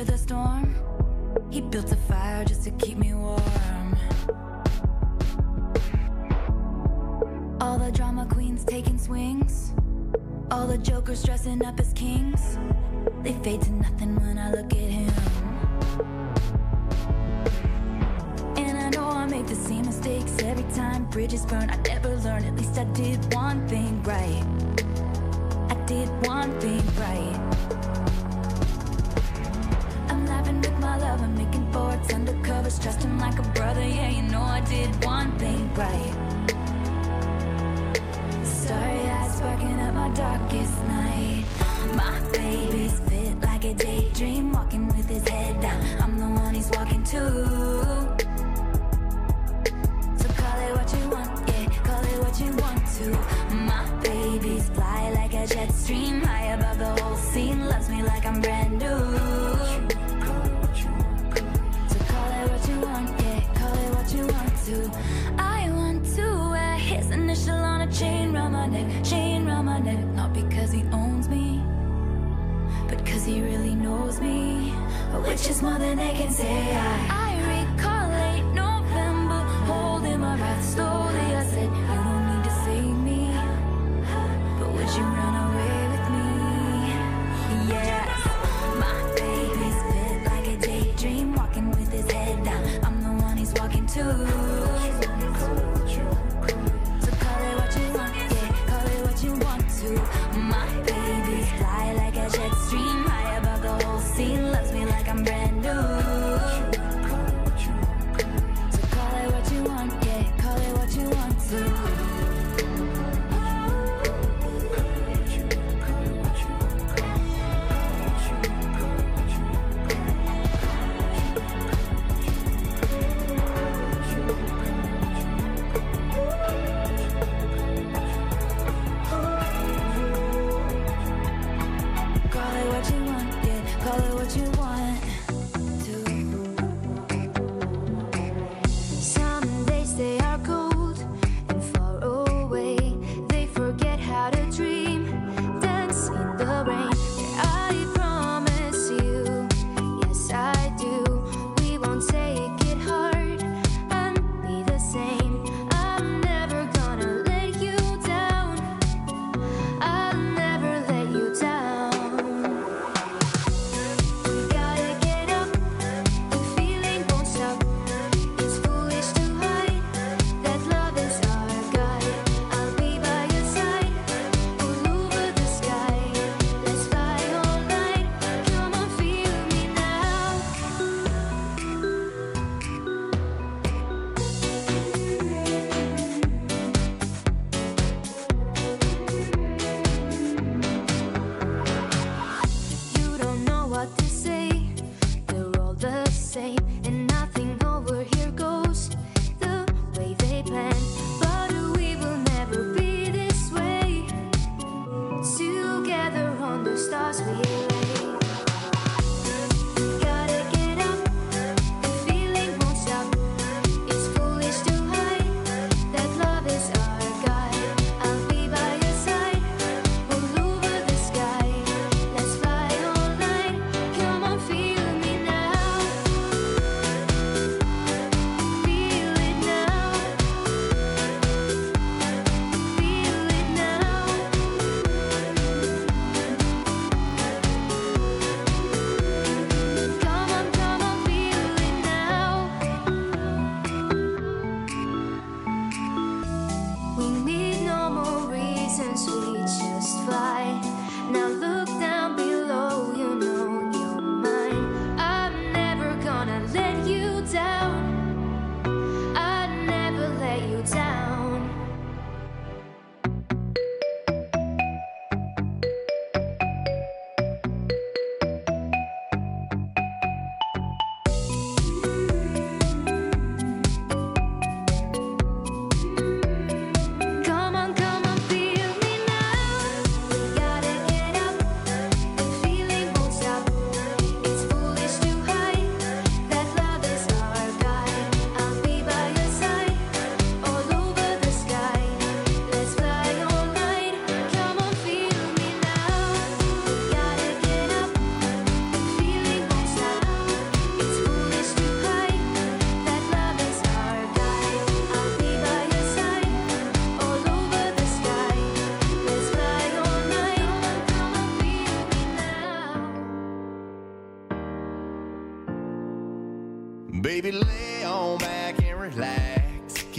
after the storm, he built a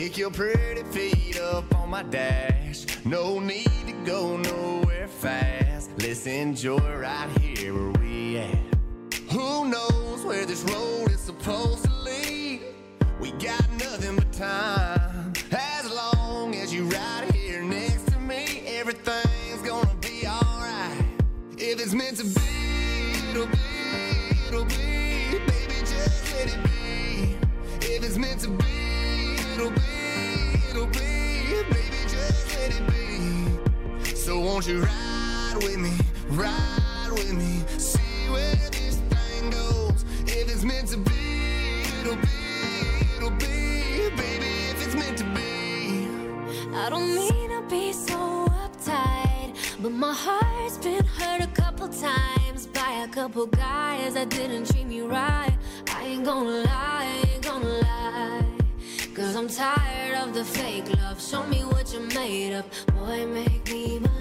Kick your pretty feet up on my dash. No need to go nowhere fast. Let's enjoy Won't you ride with me, ride with me, see where this thing goes. If it's meant to be, it'll be, it'll be, baby, if it's meant to be. I don't mean to be so uptight, but my heart's been hurt a couple times by a couple guys that didn't treat me right. I ain't gonna lie, ain't gonna lie. Cause I'm tired of the fake love. Show me what you're made of. Boy, make me believe.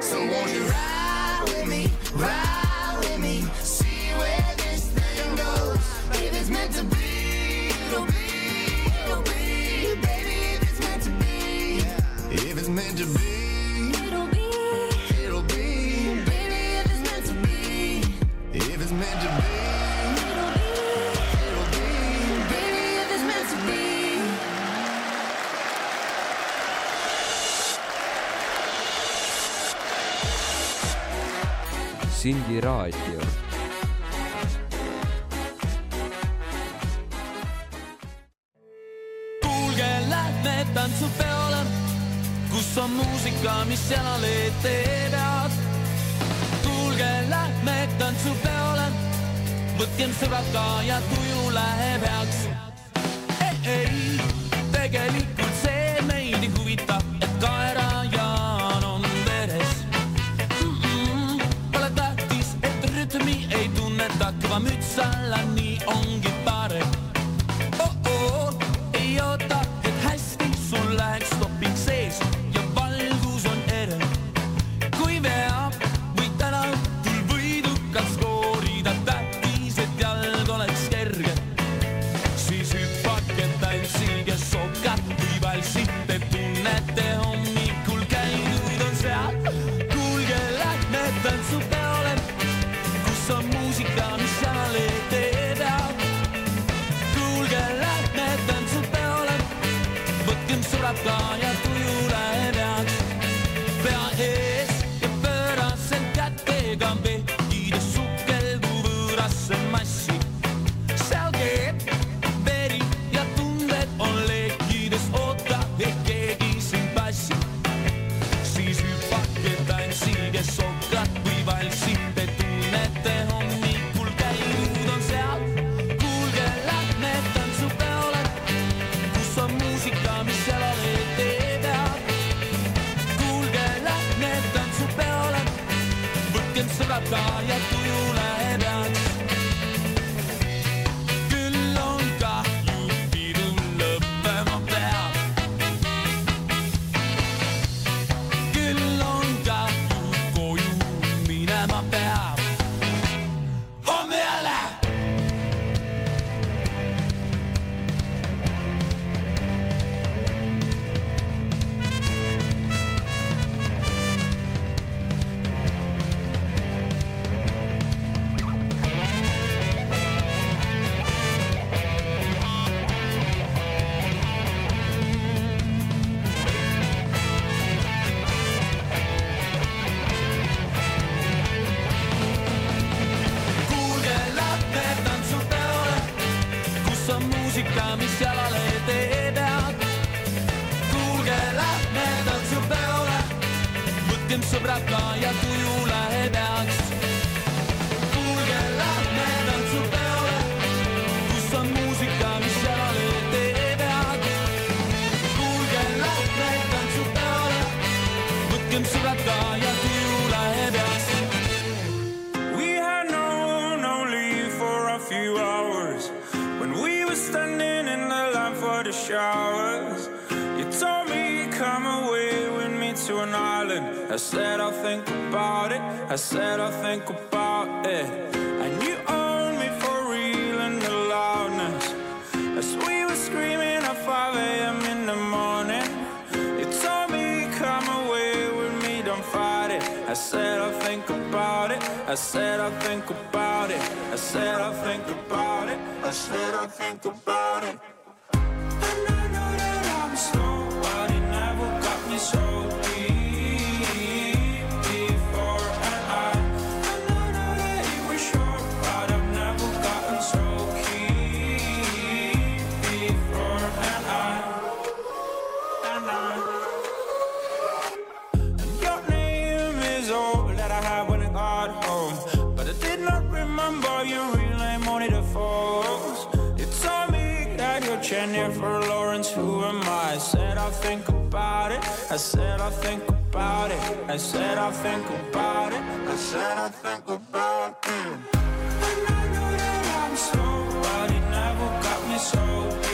So won't you ride with me, ride with me, see where this thing goes. If it's meant to be, it'll be, it'll be. Baby, if it's meant to be, If it's meant to be, Sindi raadio. kuulge, lähme tantsupeole, kus on muusika, mis jalale teevad. kuulge, lähme tantsupeole, võtkem sõbrad ka ja tuju läheb heaks. Kõva müts alla, nii ongi to an island. I said I'll think about it. I said I'll think about it. And you owned me for real and the loudness. As we were screaming at 5 a.m. in the morning. You told me come away with me, don't fight it. I said I'll think about it. I said I'll think about it. I said I'll think about it. I said I'll think about it. And I know that I'm slow, but it never got me so. I said I think about it. I said I think about it. I said I think about it. And I know that I'm slow, but it never got me so.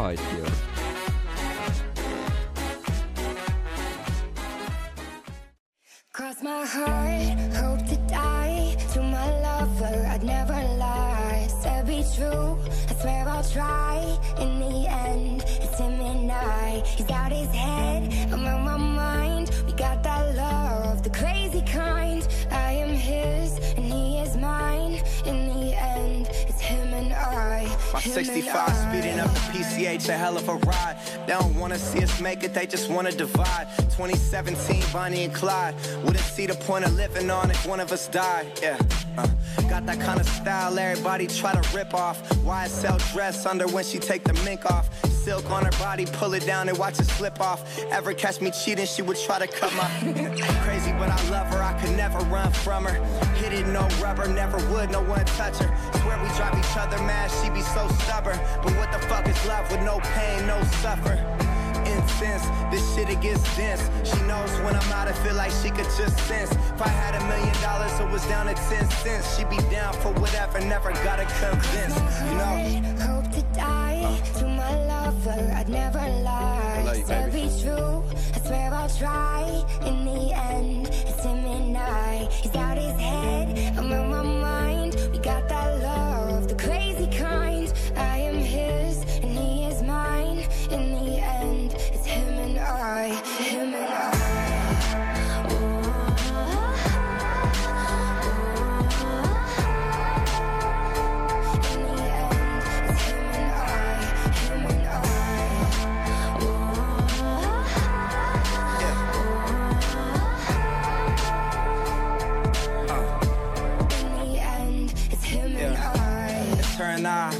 side. Up the PCH, a hell of a ride. They don't wanna see us make it, they just wanna divide. 2017, Bonnie and Clyde. Wouldn't see the point of living on if one of us died. Yeah. uh. Got that kind of style everybody try to rip off. YSL dress under when she take the mink off. Silk on her body, pull it down and watch it slip off. Ever catch me cheating, she would try to cut my. *laughs* Crazy, but I love her, I could never run from her. Hit it, no rubber, never would, no one touch her. Swear we drive each other mad, she be so stubborn. But what the fuck is love with no pain, no suffer? Incense, this shit it gets dense. She knows when I'm out, I feel like she could just sense. If I had a million dollars, it was down to 10 cents. She'd be down for whatever, never gotta convince, you know? Hope to die to my lover. I'd never lie. Love you, Said baby. be true. I swear I'll try. In the end, it's him and I. He's got his head.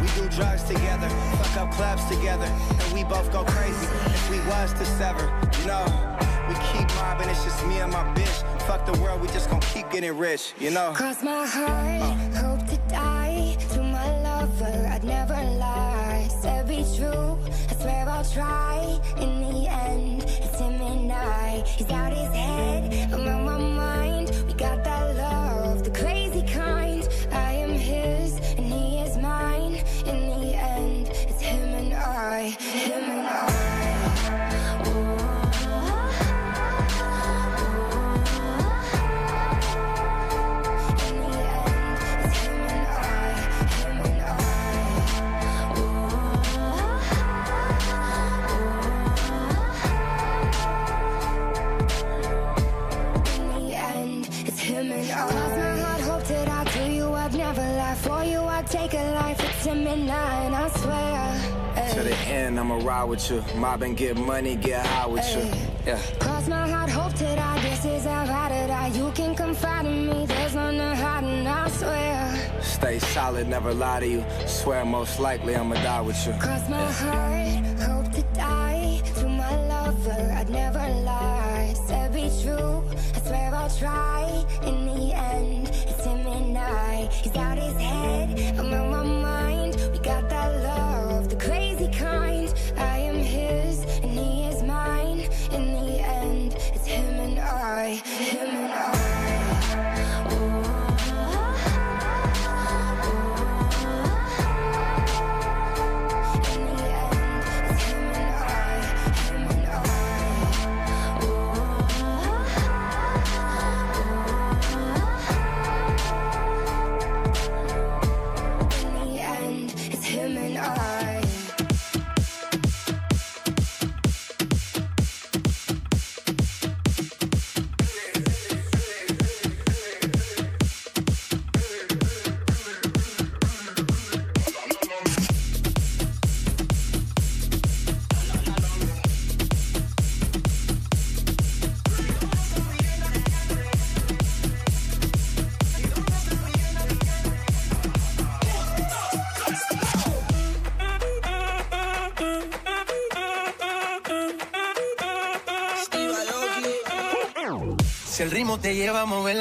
We do drugs together, fuck up clubs together, and we both go crazy if we was to sever. You know, we keep mobbing, it's just me and my bitch. Fuck the world, we just gon' keep getting rich, you know. Cross my heart, hope to die to my lover. I'd never lie. Said be true, I swear I'll try. In the end, it's him and I. He's got his head, I'm on my mind. We got that love, the crazy and I. Him and I. In the end, it's him and I. Cross my heart, hope that I do you. I'd never lie for you. I'd take a life. It's him and I, and I swear. To the end, I'ma ride with you. Mob and get money, get high with you. Yeah. Cross my heart, hope to die. This is how I to die. You can confide in me. There's none to hide, and I swear. Stay solid, never lie to you. Swear most likely I'ma die with you. Cross my heart, hope to die. To my lover, I'd never lie. Said be true, I swear I'll try. In the end, it's him and I. He's got his head, I'm on my mind.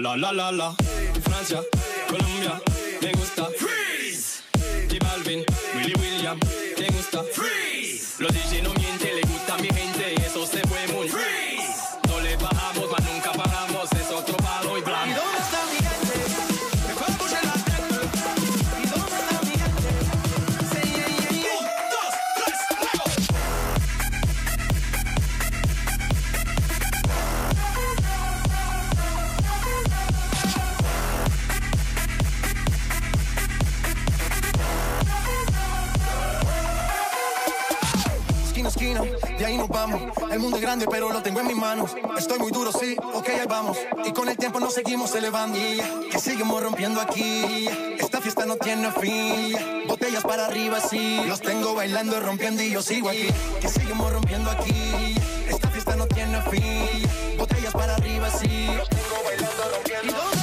La la la la la. Francia, Colombia, me gusta. Freeze. J Balvin, Willy William, te gusta. Freeze. Los DJ Estoy muy duro, sí, ok, ahí vamos. Y con el tiempo nos seguimos elevando. Que seguimos rompiendo aquí. Esta fiesta no tiene fin. Botellas para arriba, sí. Los tengo bailando, rompiendo y yo sigo aquí. Que seguimos rompiendo aquí. Esta fiesta no tiene fin. Botellas para arriba, sí. Los tengo bailando, rompiendo.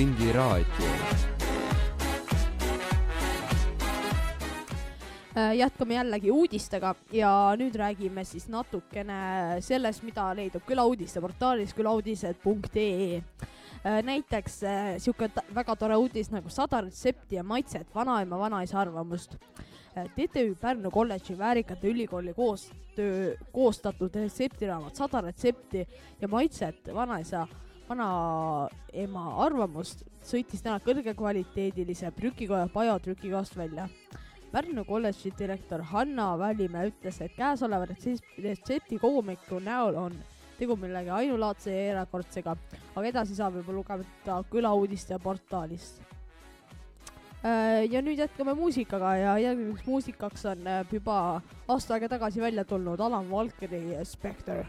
Sindi raadio. Äh, jätkame jällegi uudistega ja nüüd räägime siis natukene sellest, mida leidub külauudiste portaalis külauudised.ee äh, näiteks äh, sihuke väga tore uudis nagu sada retsepti ja maitset vanaema, vanaisa arvamust. TTÜ Pärnu kolledži väärikate ülikooli koostöö koostatud retseptiraamat Sada retsepti ja maitset vanaisa vanaema arvamust sõitis täna kõrgekvaliteedilise prükikoja Pajo trükikohast välja. Pärnu kolledži direktor Hanna Välimäe ütles, et käesoleva retsept- retsepti kogumiku näol on tegu millegi ainulaadse ja erakordsega, aga edasi saab juba lugeda külauudiste portaalist. ja nüüd jätkame muusikaga ja järgmiseks muusikaks on äh, juba aasta aega tagasi välja tulnud Alan Walkeri Spectre.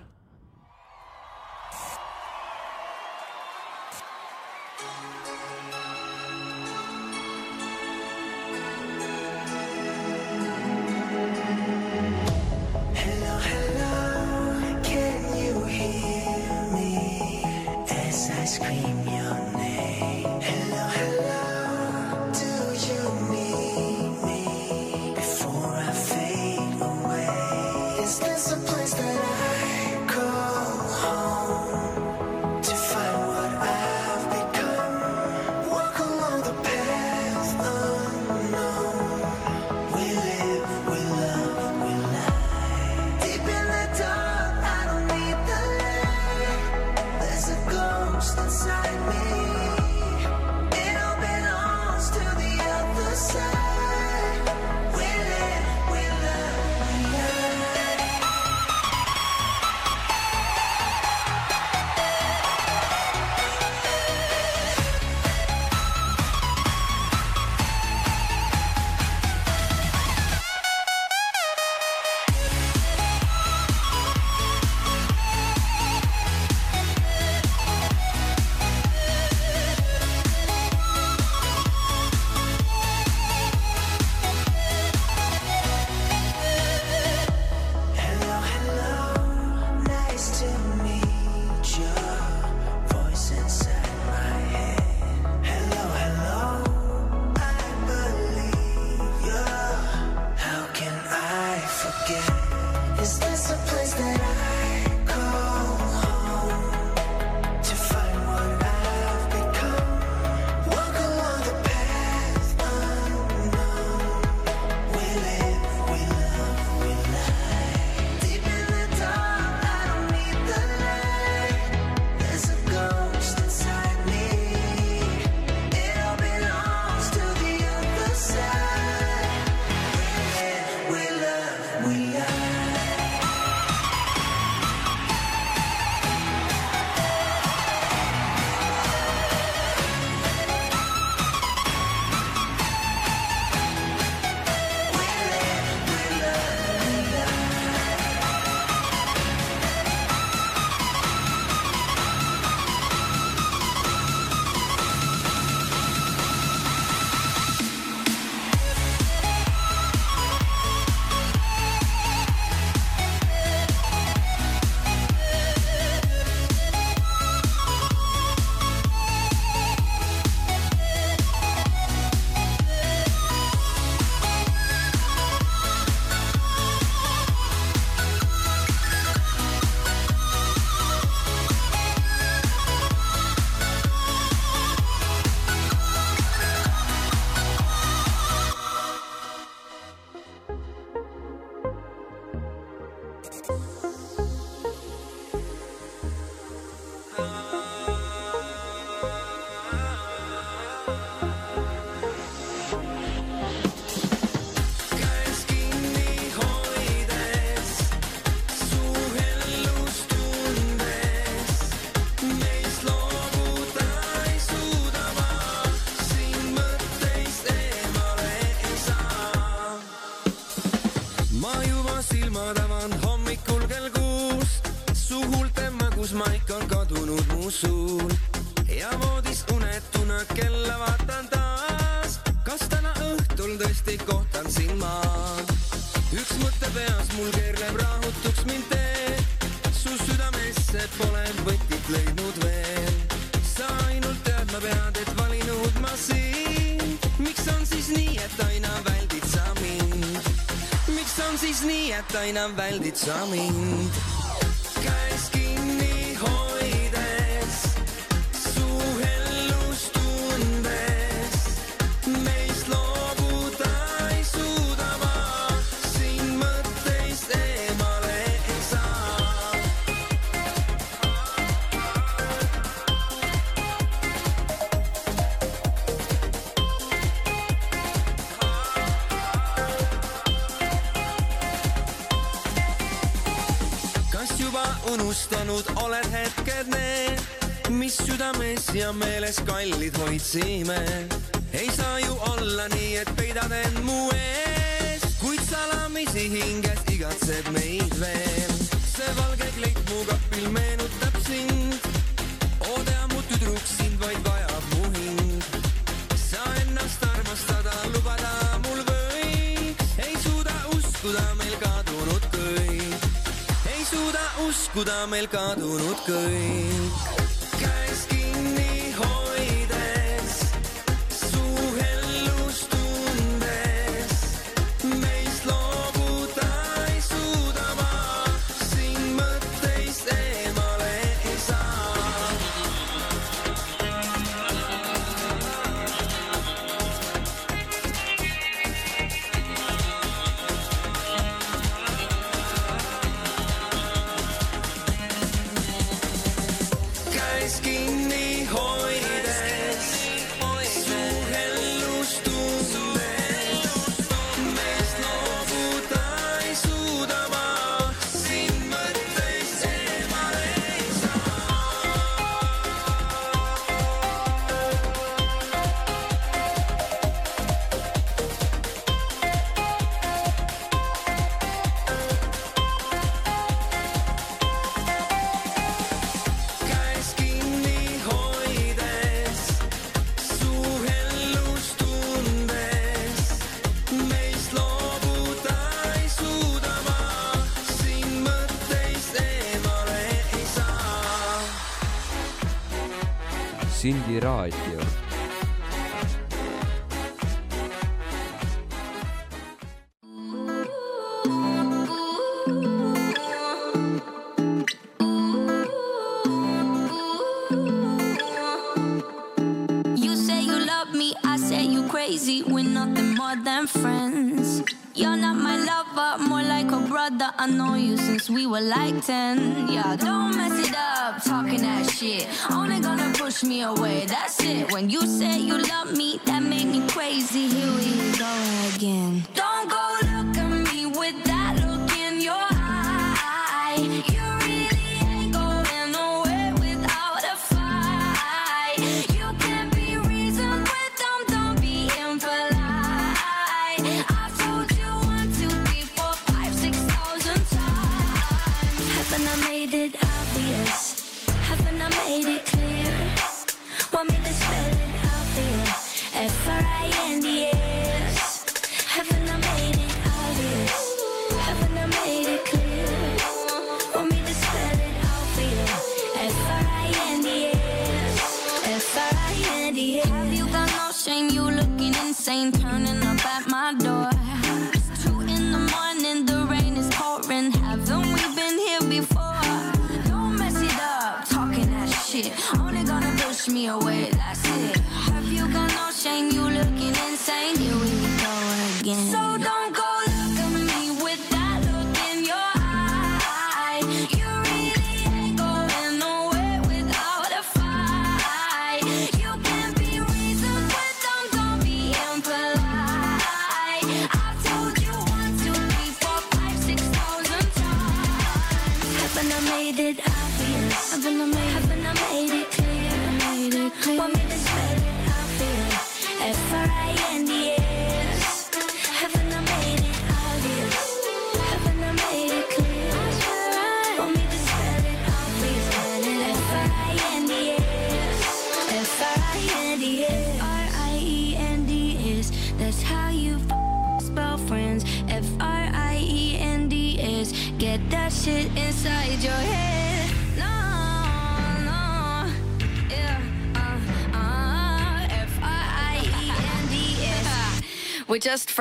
It's on the unustanud oled hetked need, mis südames ja meeles kallid hoidsime. ei saa ju olla nii, et peidad end mu ees, kuid salamisi hinges igatseb meid veel. see valge kleit mu kapil meenutab sind. uskuda meil kadunud kõik.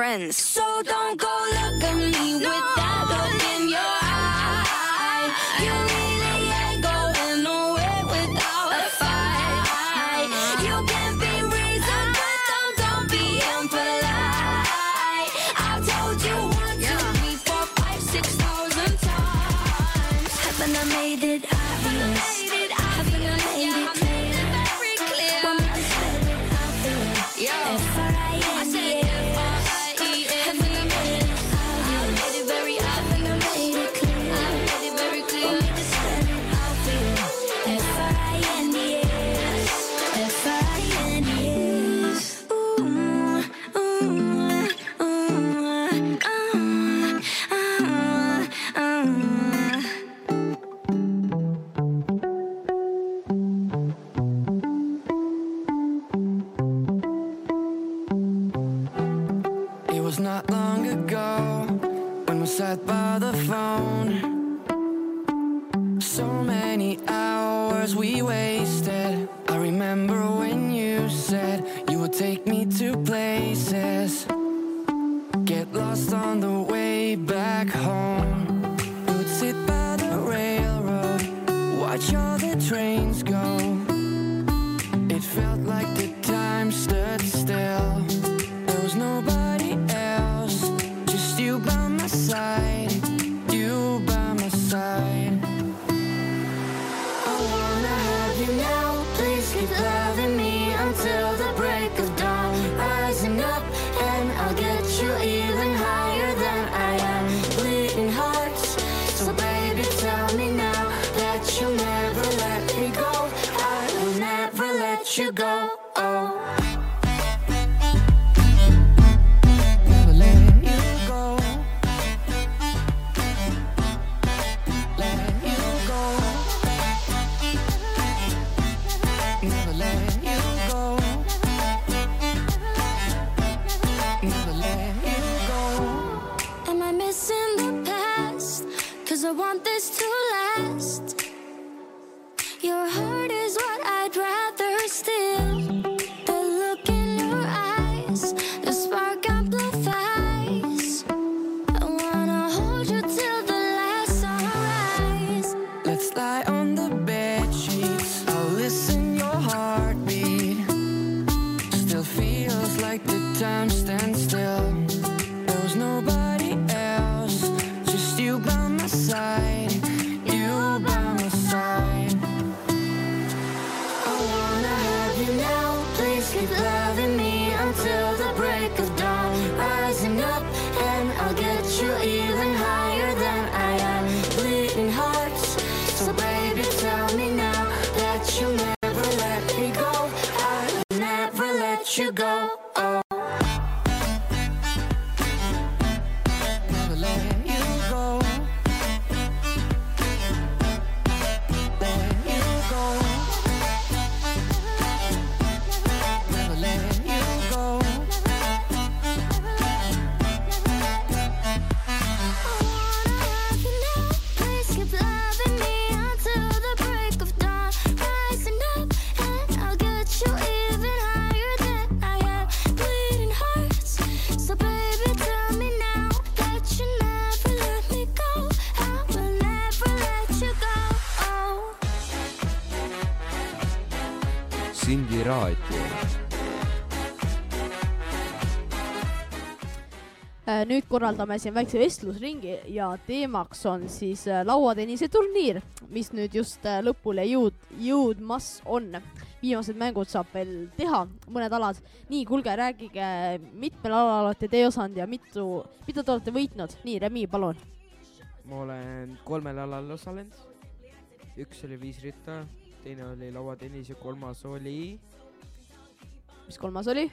friends. So many hours we wasted. I remember when you said you would take me to places. Get lost on the way back home. Would sit by the railroad, watch all nüüd korraldame siin väikse vestlusringi ja teemaks on siis äh, lauatennise turniir, mis nüüd just äh, lõpule jõud, jõudmas on. viimased mängud saab veel teha, mõned alad. nii, kuulge, rääkige, mitmel alal olete te osanud ja mitu, mida te olete võitnud? nii, Remi, palun. ma olen kolmel alal osalenud. üks oli viisritta, teine oli lauatennis ja kolmas oli, mis kolmas oli?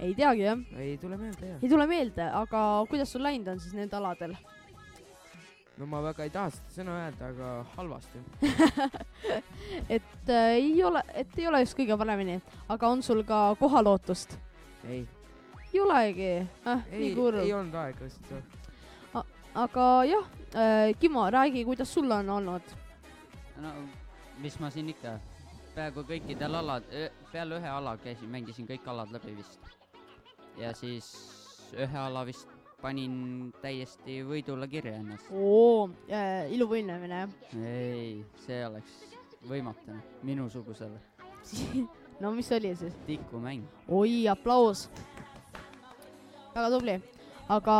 Ei teagi jah. ei tule meelde jah. ei tule meelde, aga kuidas sul läinud on siis nendel aladel? no ma väga ei taha seda sõna öelda, aga halvasti. *laughs* et äh, ei ole, et ei ole just kõige paremini, aga on sul ka kohalootust? ei, ei olegi äh,, nii ei, kurb ei. olnud aega lihtsalt. aga jah äh,, Kimo, räägi, kuidas sul on olnud? no mis ma siin ikka, peaaegu kõikidel alad, peale ühe ala käisin, mängisin kõik alad läbi vist. Ja siis ühe ala vist panin täiesti võidule kirja ennast. oo äh,, iluvõimlemine jah? ei, see oleks võimatu minusugusele. *laughs* no mis oli siis? tikumäng. oi, aplaus. väga tubli, aga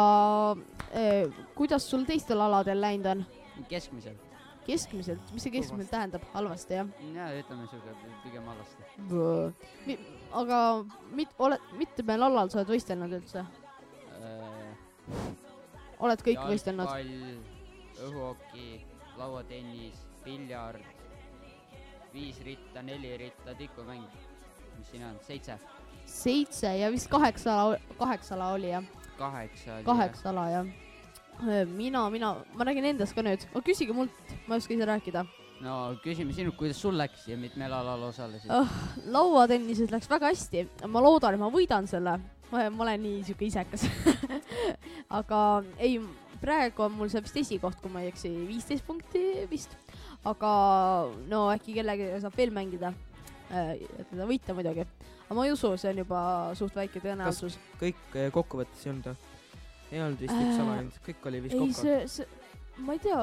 äh, kuidas sul teistel aladel läinud on? keskmiselt. keskmiselt, mis see keskmiselt tähendab, halvasti jah? ja ütleme siuke pigem halvasti. Aga mit-, oled, mitmel alal sa oled võistelnud üldse? oled kõik võistelnud? jalgpall, õhuhoki, lauatennis, piljard, viis ritta, neli ritta, tikumäng. mis siin on, seitse, seitse ja vist kaheksa kaheksa ala oli jah? kaheksa oli kaheksa ala jah. mina, mina, ma räägin endast ka nüüd, küsige mult, ma ei oska ise rääkida no küsime sinult, kuidas sul läks ja mitmel alal osalesid oh,. lauatennises läks väga hästi, ma loodan, et ma võidan selle, ma olen nii siuke isekas. *laughs* aga ei, praegu on mul see vist esikoht, kui ma ei eksi, viisteist punkti vist. aga no äkki kellegagi saab veel mängida, et teda võita muidugi. aga ma ei usu, see on juba suht väike tõenäosus. kõik eh, kokkuvõttes ei olnud või? ei olnud vist üks Äh, ala ainult, kõik oli vist ei, kokku. see, see, ma ei tea,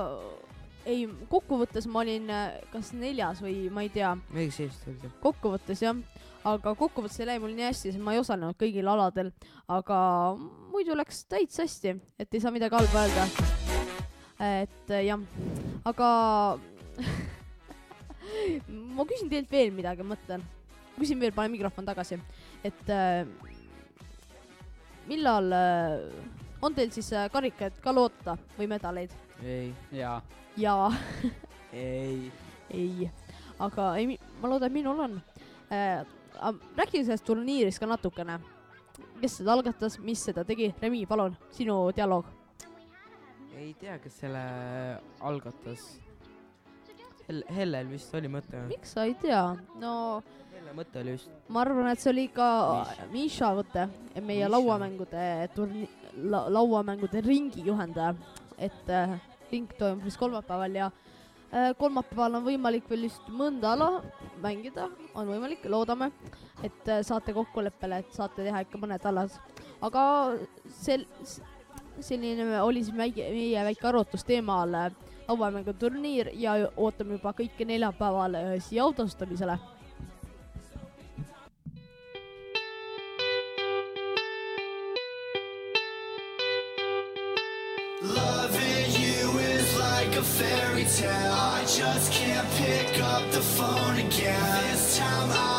ei, kokkuvõttes ma olin äh, kas neljas või ma ei tea. midagi sellist oli kokkuvõttes jah, aga kokkuvõttes ei läinud mul nii hästi, sest ma ei osalenud kõigil aladel, aga muidu läks täitsa hästi, et ei saa midagi halba öelda. et äh, jah, aga *laughs* ma küsin teilt veel midagi, mõtlen, küsin veel, panen mikrofon tagasi, et äh, millal äh, on teil siis äh, karikaid ka loota või medaleid? ei. jaa. jaa. ei. ei, aga ei, ma loodan, et minul on äh,. räägi sellest turniirist ka natukene. kes seda algatas, mis seda tegi? Remi, palun, sinu dialoog. ei tea, kes selle algatas. Hel-, Hellel vist oli mõte. miks sa ei tea? no Helle mõte oli vist. ma arvan, et see oli ka Miša mõte, meie Miša. lauamängude turni- la,, lauamängude ringi juhendaja. et äh, ring toimub siis kolmapäeval ja äh, kolmapäeval on võimalik veel vist mõnda ala mängida, on võimalik, loodame, et äh, saate kokkuleppele, et saate teha ikka mõned alad. aga sel-, selline oli siis meie, meie väike arutlus teemal äh, lauamänguturniir ja ootame juba kõike neljapäeval äh, siia autostamisele fairy tale. I just can't pick up the phone again. This time I'll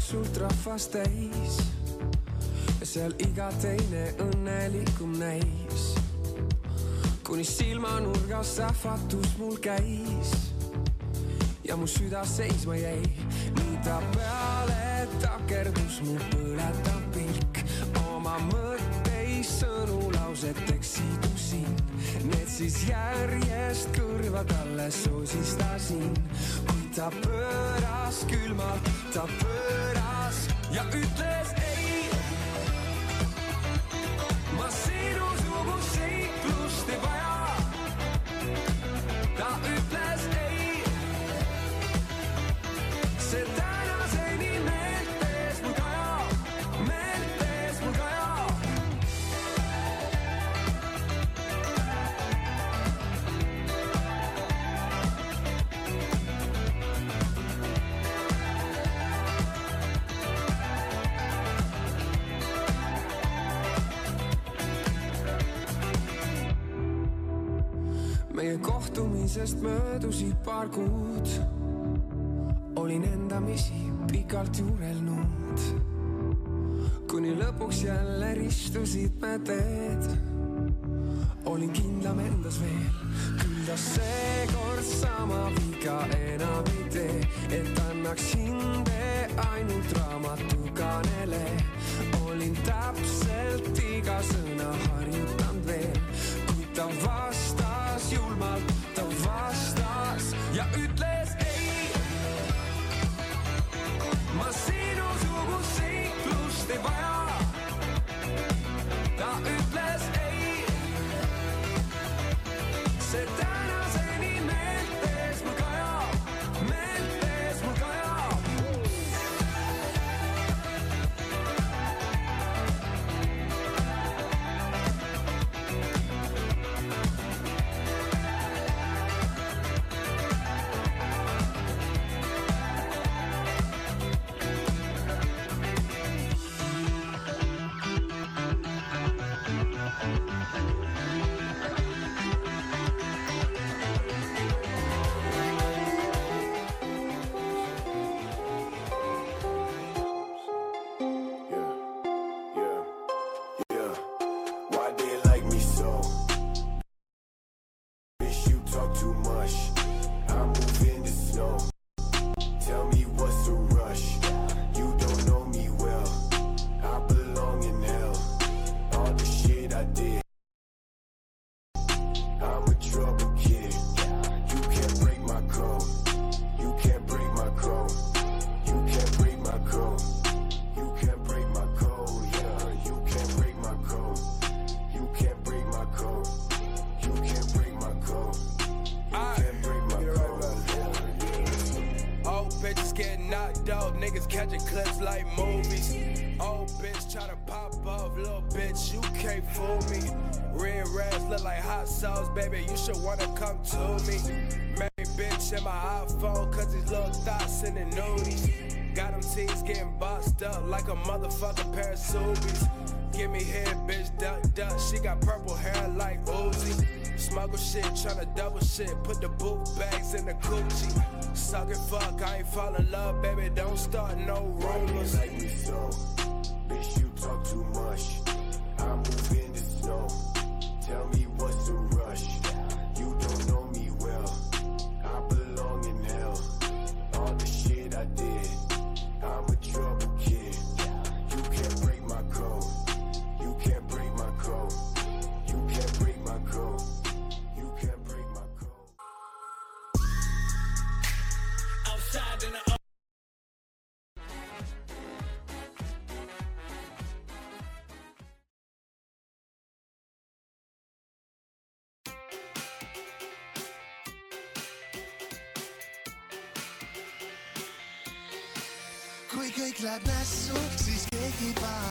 Paksult rahvast täis. Ja seal iga teine õnnelikum näis. kuni silmanurgas sähvatus mul käis. Ja mu süda seisma jäi, nii ta peale takerdus mu põletav pilk? Oma mõtteid sõnu lauseteks sidusin, need siis järjest kõrva talle sosistasin, ta pööras külmalt, ta pööras ja ütles ei. ma sinusugust seiklust ei vaja. Kohtumisest möödusid paar kuud. olin endamisi pikalt juurelnud, kuni lõpuks jälle ristusid me teed. olin kindlam endas veel, küll ta seekord sama viga enam ei tee, et annaks hinde ainult raamatukaanele. olin täpselt iga sõna harjutanud veel, kuid ta vastas kuidas julmalt ta vastas ja ütles ei. ma sinusugust seiklust ei vaja. shit, tryna double shit. Put the boot bags in the Gucci. Suck it, fuck, I ain't fall in love, baby. Don't start no rumors. Like me so, bitch, you talk too much. I'm nässu, siis keegi ei paha.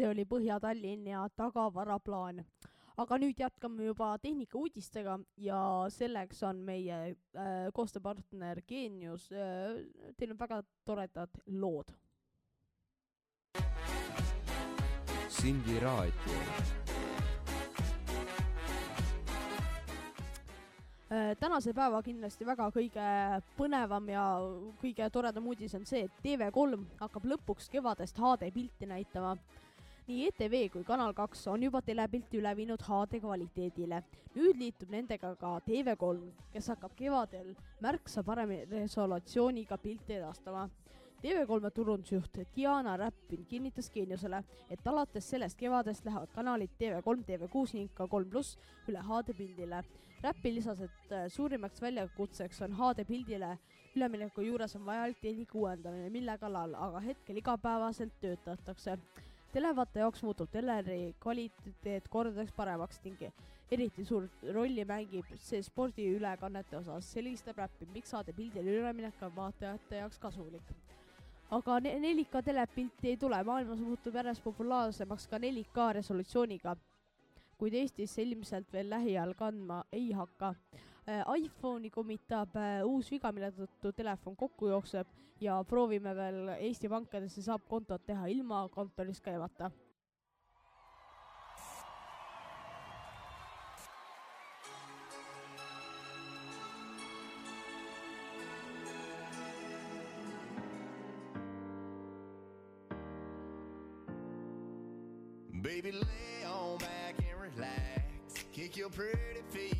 See oli Põhja-Tallinn ja tagavaraplaan. aga nüüd jätkame juba tehnikauudistega ja selleks on meie äh, koostööpartner Geenius äh, teinud väga toredad lood. Sindi raadio. Äh, tänase päeva kindlasti väga kõige põnevam ja kõige toredam uudis on see, et TV3 hakkab lõpuks kevadest HD pilti näitama. Nii ETV kui Kanal kaks on juba telepilti üle viinud HD kvaliteedile. nüüd liitub nendega ka TV3, kes hakkab kevadel märksa parema resolutsiooniga pilte edastama. TV3 turundusjuht Diana Räppin kinnitas Geeniusele, et alates sellest kevadest lähevad kanalid TV3, TV6 ning ka kolm pluss üle HD pildile. Räppi lisas, et äh, suurimaks väljakutseks on HD pildile ülemineku juures on vajalik tehnika uuendamine, mille kallal aga hetkel igapäevaselt töötatakse. Televaate jaoks muutub teleri kvaliteet kordades paremaks ning eriti suurt rolli mängib see spordiülekannete osas, selgitab Räppi, miks HD pildile üleminek on vaatajate jaoks kasulik. Aga ne- 4K telepilti ei tule, maailmas muutub järjest populaarsemaks ka 4K resolutsiooniga, kuid Eestis see ilmselt veel lähiajal kandma ei hakka. iPhone'i kummitab äh, uus viga, mille tõttu telefon kokku jookseb ja proovime veel Eesti pankadesse saab kontot teha ilma kontoris käimata. Baby, lay on back and relax. Kick your pretty feet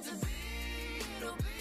meant to be, it'll be,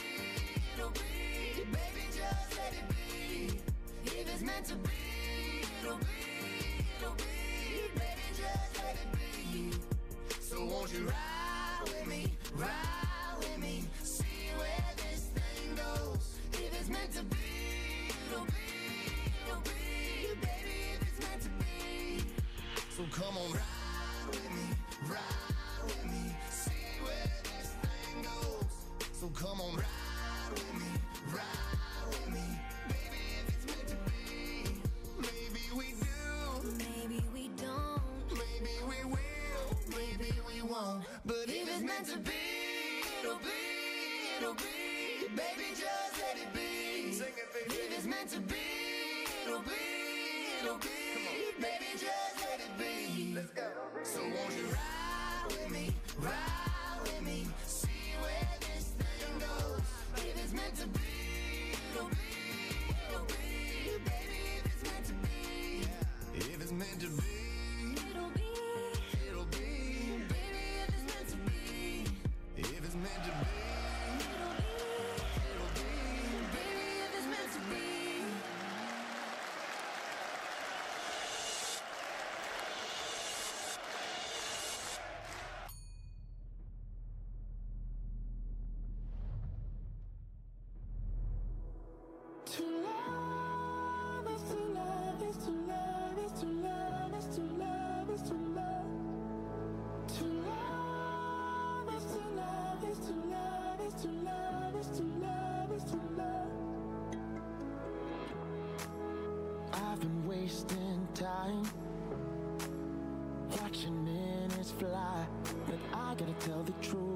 I've been wasting time. Watching minutes fly But I gotta tell the truth.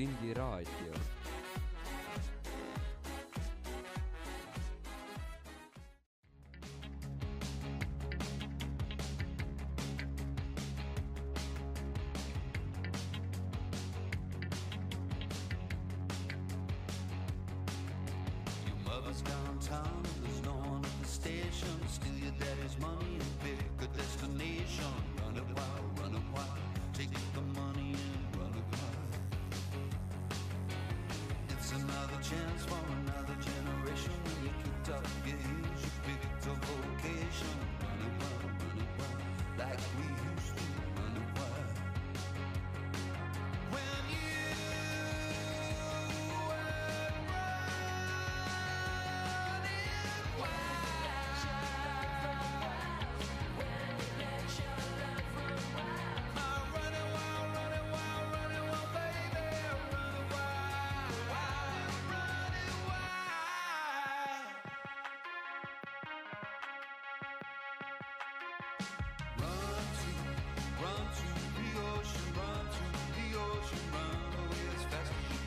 Sindi Raadio. Downtown, there's no one at the station. Steal your daddy's money and pick a destination. Run a while, run a while, take the chance for another. Run to the ocean, run to the ocean, run away as fast as you can.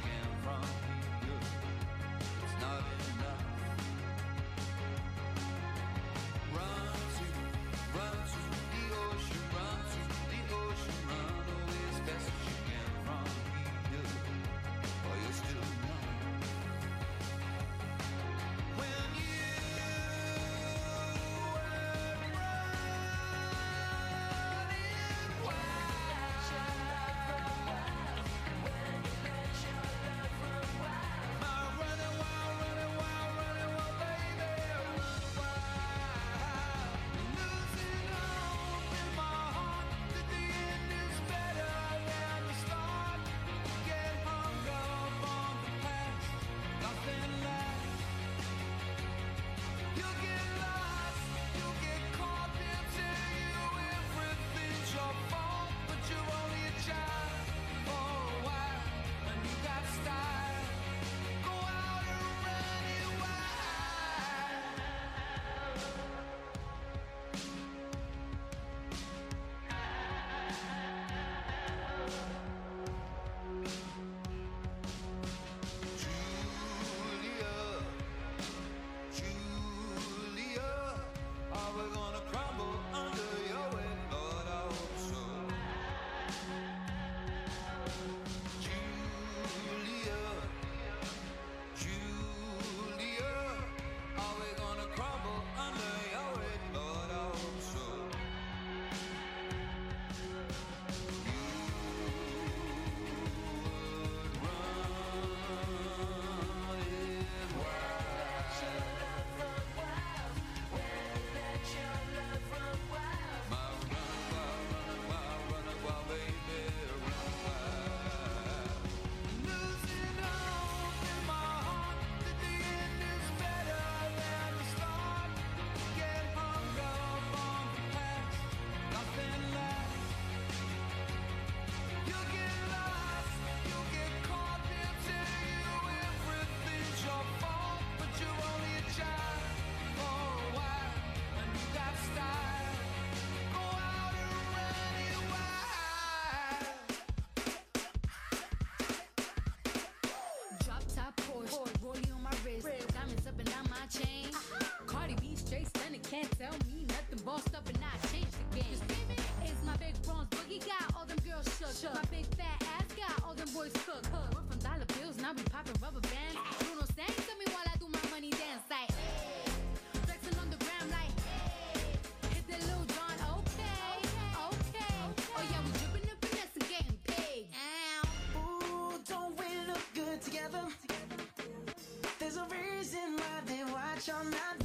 I'm not.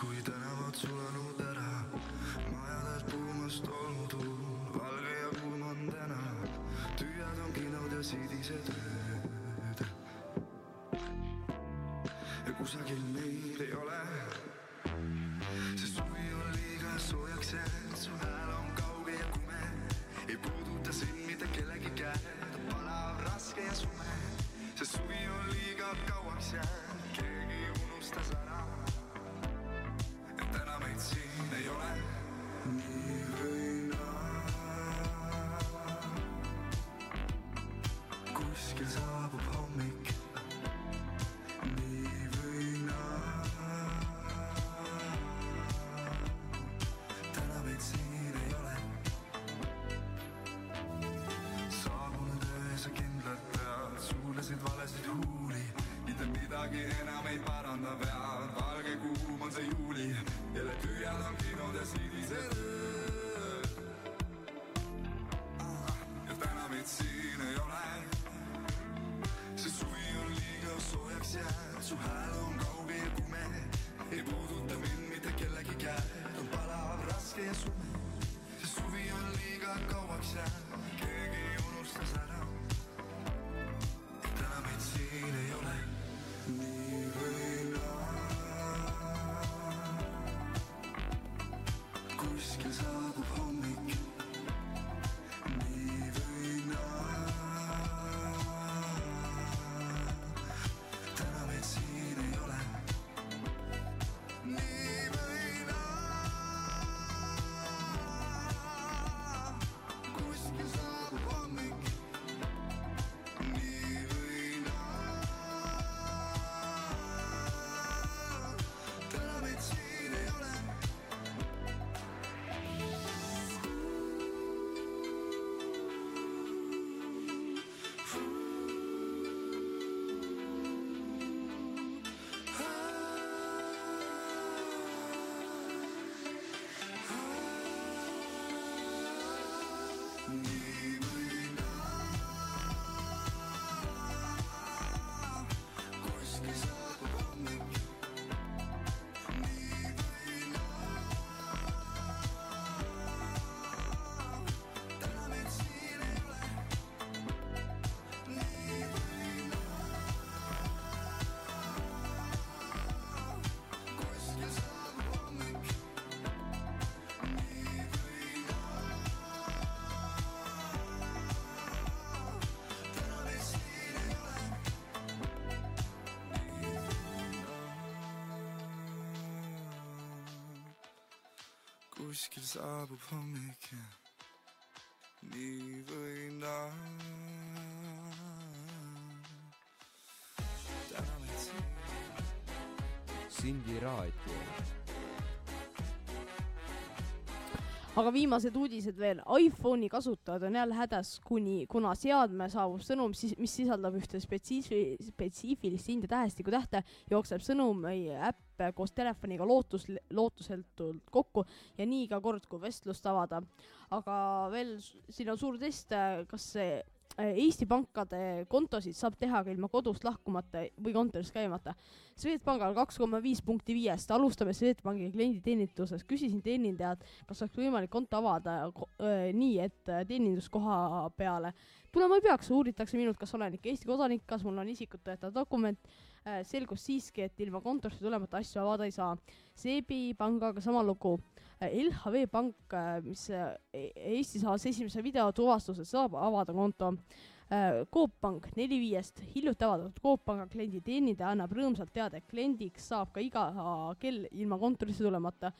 kui tänavad sulanud ära, majades puhumas tolmutuul, valge ja kuum on täna, tühjad on kinod ja sidised ööd. ja kusagil meid ei ole, sest suvi on liiga soojaks jäänud, su hääl on kauge ja kume, ei puuduta sind mitte kellegi käed, palav, raske ja sume, sest suvi on liiga kauaks jäänud. again and I may kuskil saabub hommik ja nii või naa. täna meid siin. Sindi raadio. aga viimased uudised veel, iPhone'i kasutajad on jälle hädas, kuni, kuna seadme saabub sõnum, siis, mis sisaldab ühte spetsiifi-, spetsiifilist India tähestiku tähte, jookseb sõnum või äpp koos telefoniga lootus, lootusetult kokku ja nii iga kord, kui vestlust avada. aga veel, siin on suur test, kas see äh, Eesti pankade kontosid saab teha ka ilma kodust lahkumata või kontoris käimata. Swedbankal kaks koma viis punkti viiest, alustame Swedbanki klienditeeninduses, küsisin teenindajalt, kas oleks võimalik konto avada öö, nii, et äh, teeninduskoha peale. Tulema ei peaks, uuritakse minult, kas olen ikka Eesti kodanik, kas mul on isikut tõestav dokument, selgus siiski, et ilma kontorisse tulemata asju avada ei saa. Seebi pangaga sama lugu. LHV Pank, mis äh, E- Eestis avas esimese videotuvastuse, saab avada konto. Coop Pank neli viiest, hiljuti avaldatud Coop Panga klienditeenindaja annab rõõmsalt teada, et kliendiks saab ka iga kell ilma kontorisse tulemata.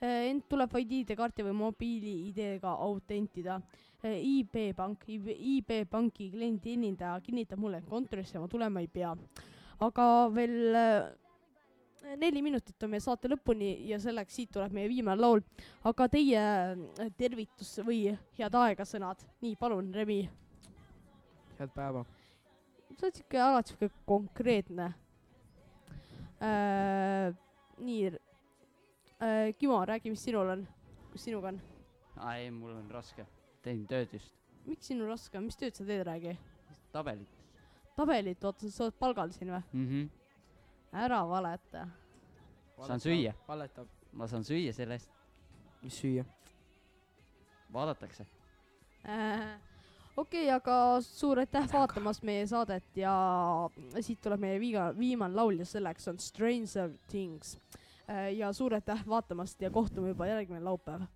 ent tuleb vaid ID-kaarti või mobiili-ID-ga autentida. IB Pank, IB Panki klienditeenindaja kinnitab mulle, et kontorisse ma tulema ei pea. Aga veel äh, neli minutit on meie saate lõpuni ja selleks siit tuleb meie viimane laul. aga teie äh, tervitus või head aega sõnad, nii palun, Remi. head päeva. sa oled siuke alati siuke konkreetne äh,. nii äh,, Kimo, räägi, mis sinul on, mis sinuga on? ei, mul on raske, teen tööd just, miks sinul raske on, mis tööd sa teed, räägi? tabelit tabelit, oota, sa oled palgal siin või? mm. -hmm. ära valeta. saan süüa, valetab. ma saan süüa selle eest, mis süüa? vaadatakse. Äh, okei okay,, aga suur aitäh vaatamast meie saadet ja siit tuleb meie viiga, viimane laul ja selleks on Stranger Things. ja suur aitäh vaatamast ja kohtume juba järgmine laupäev.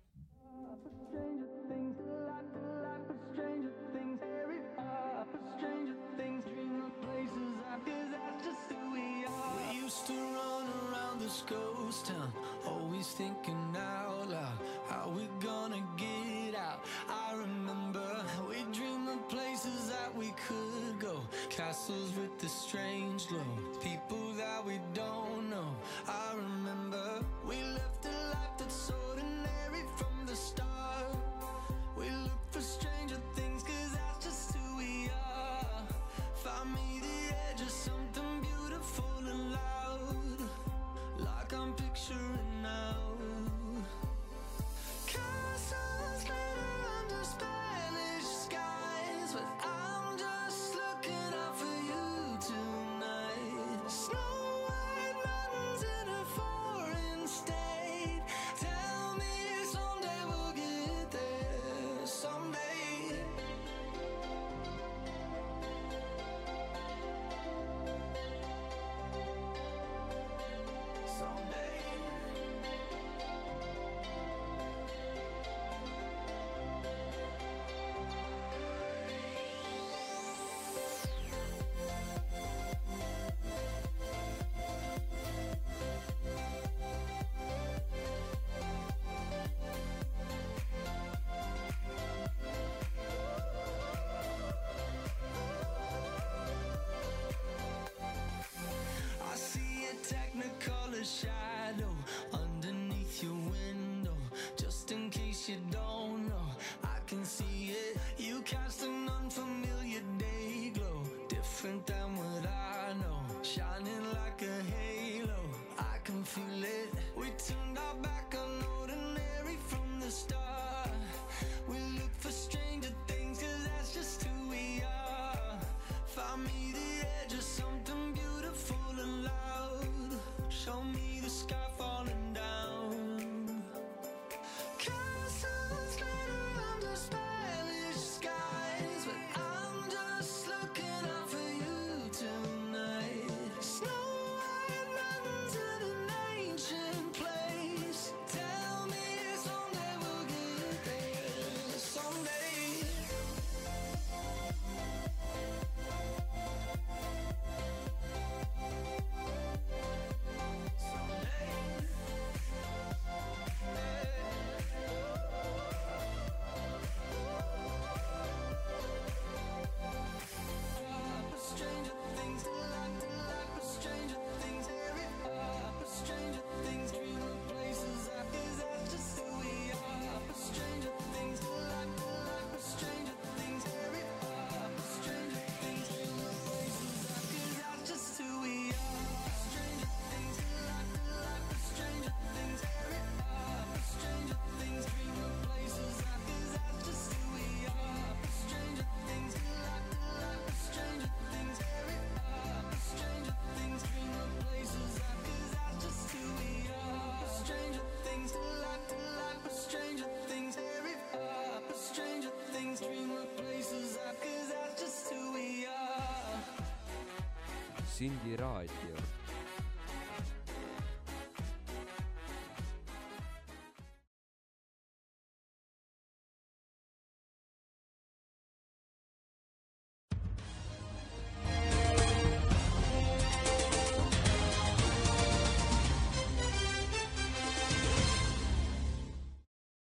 Ghost town, always thinking out loud, how we gonna get out. I remember we dreamed of places that we could go, castles with the strange glow, people that we don't Sindi raadio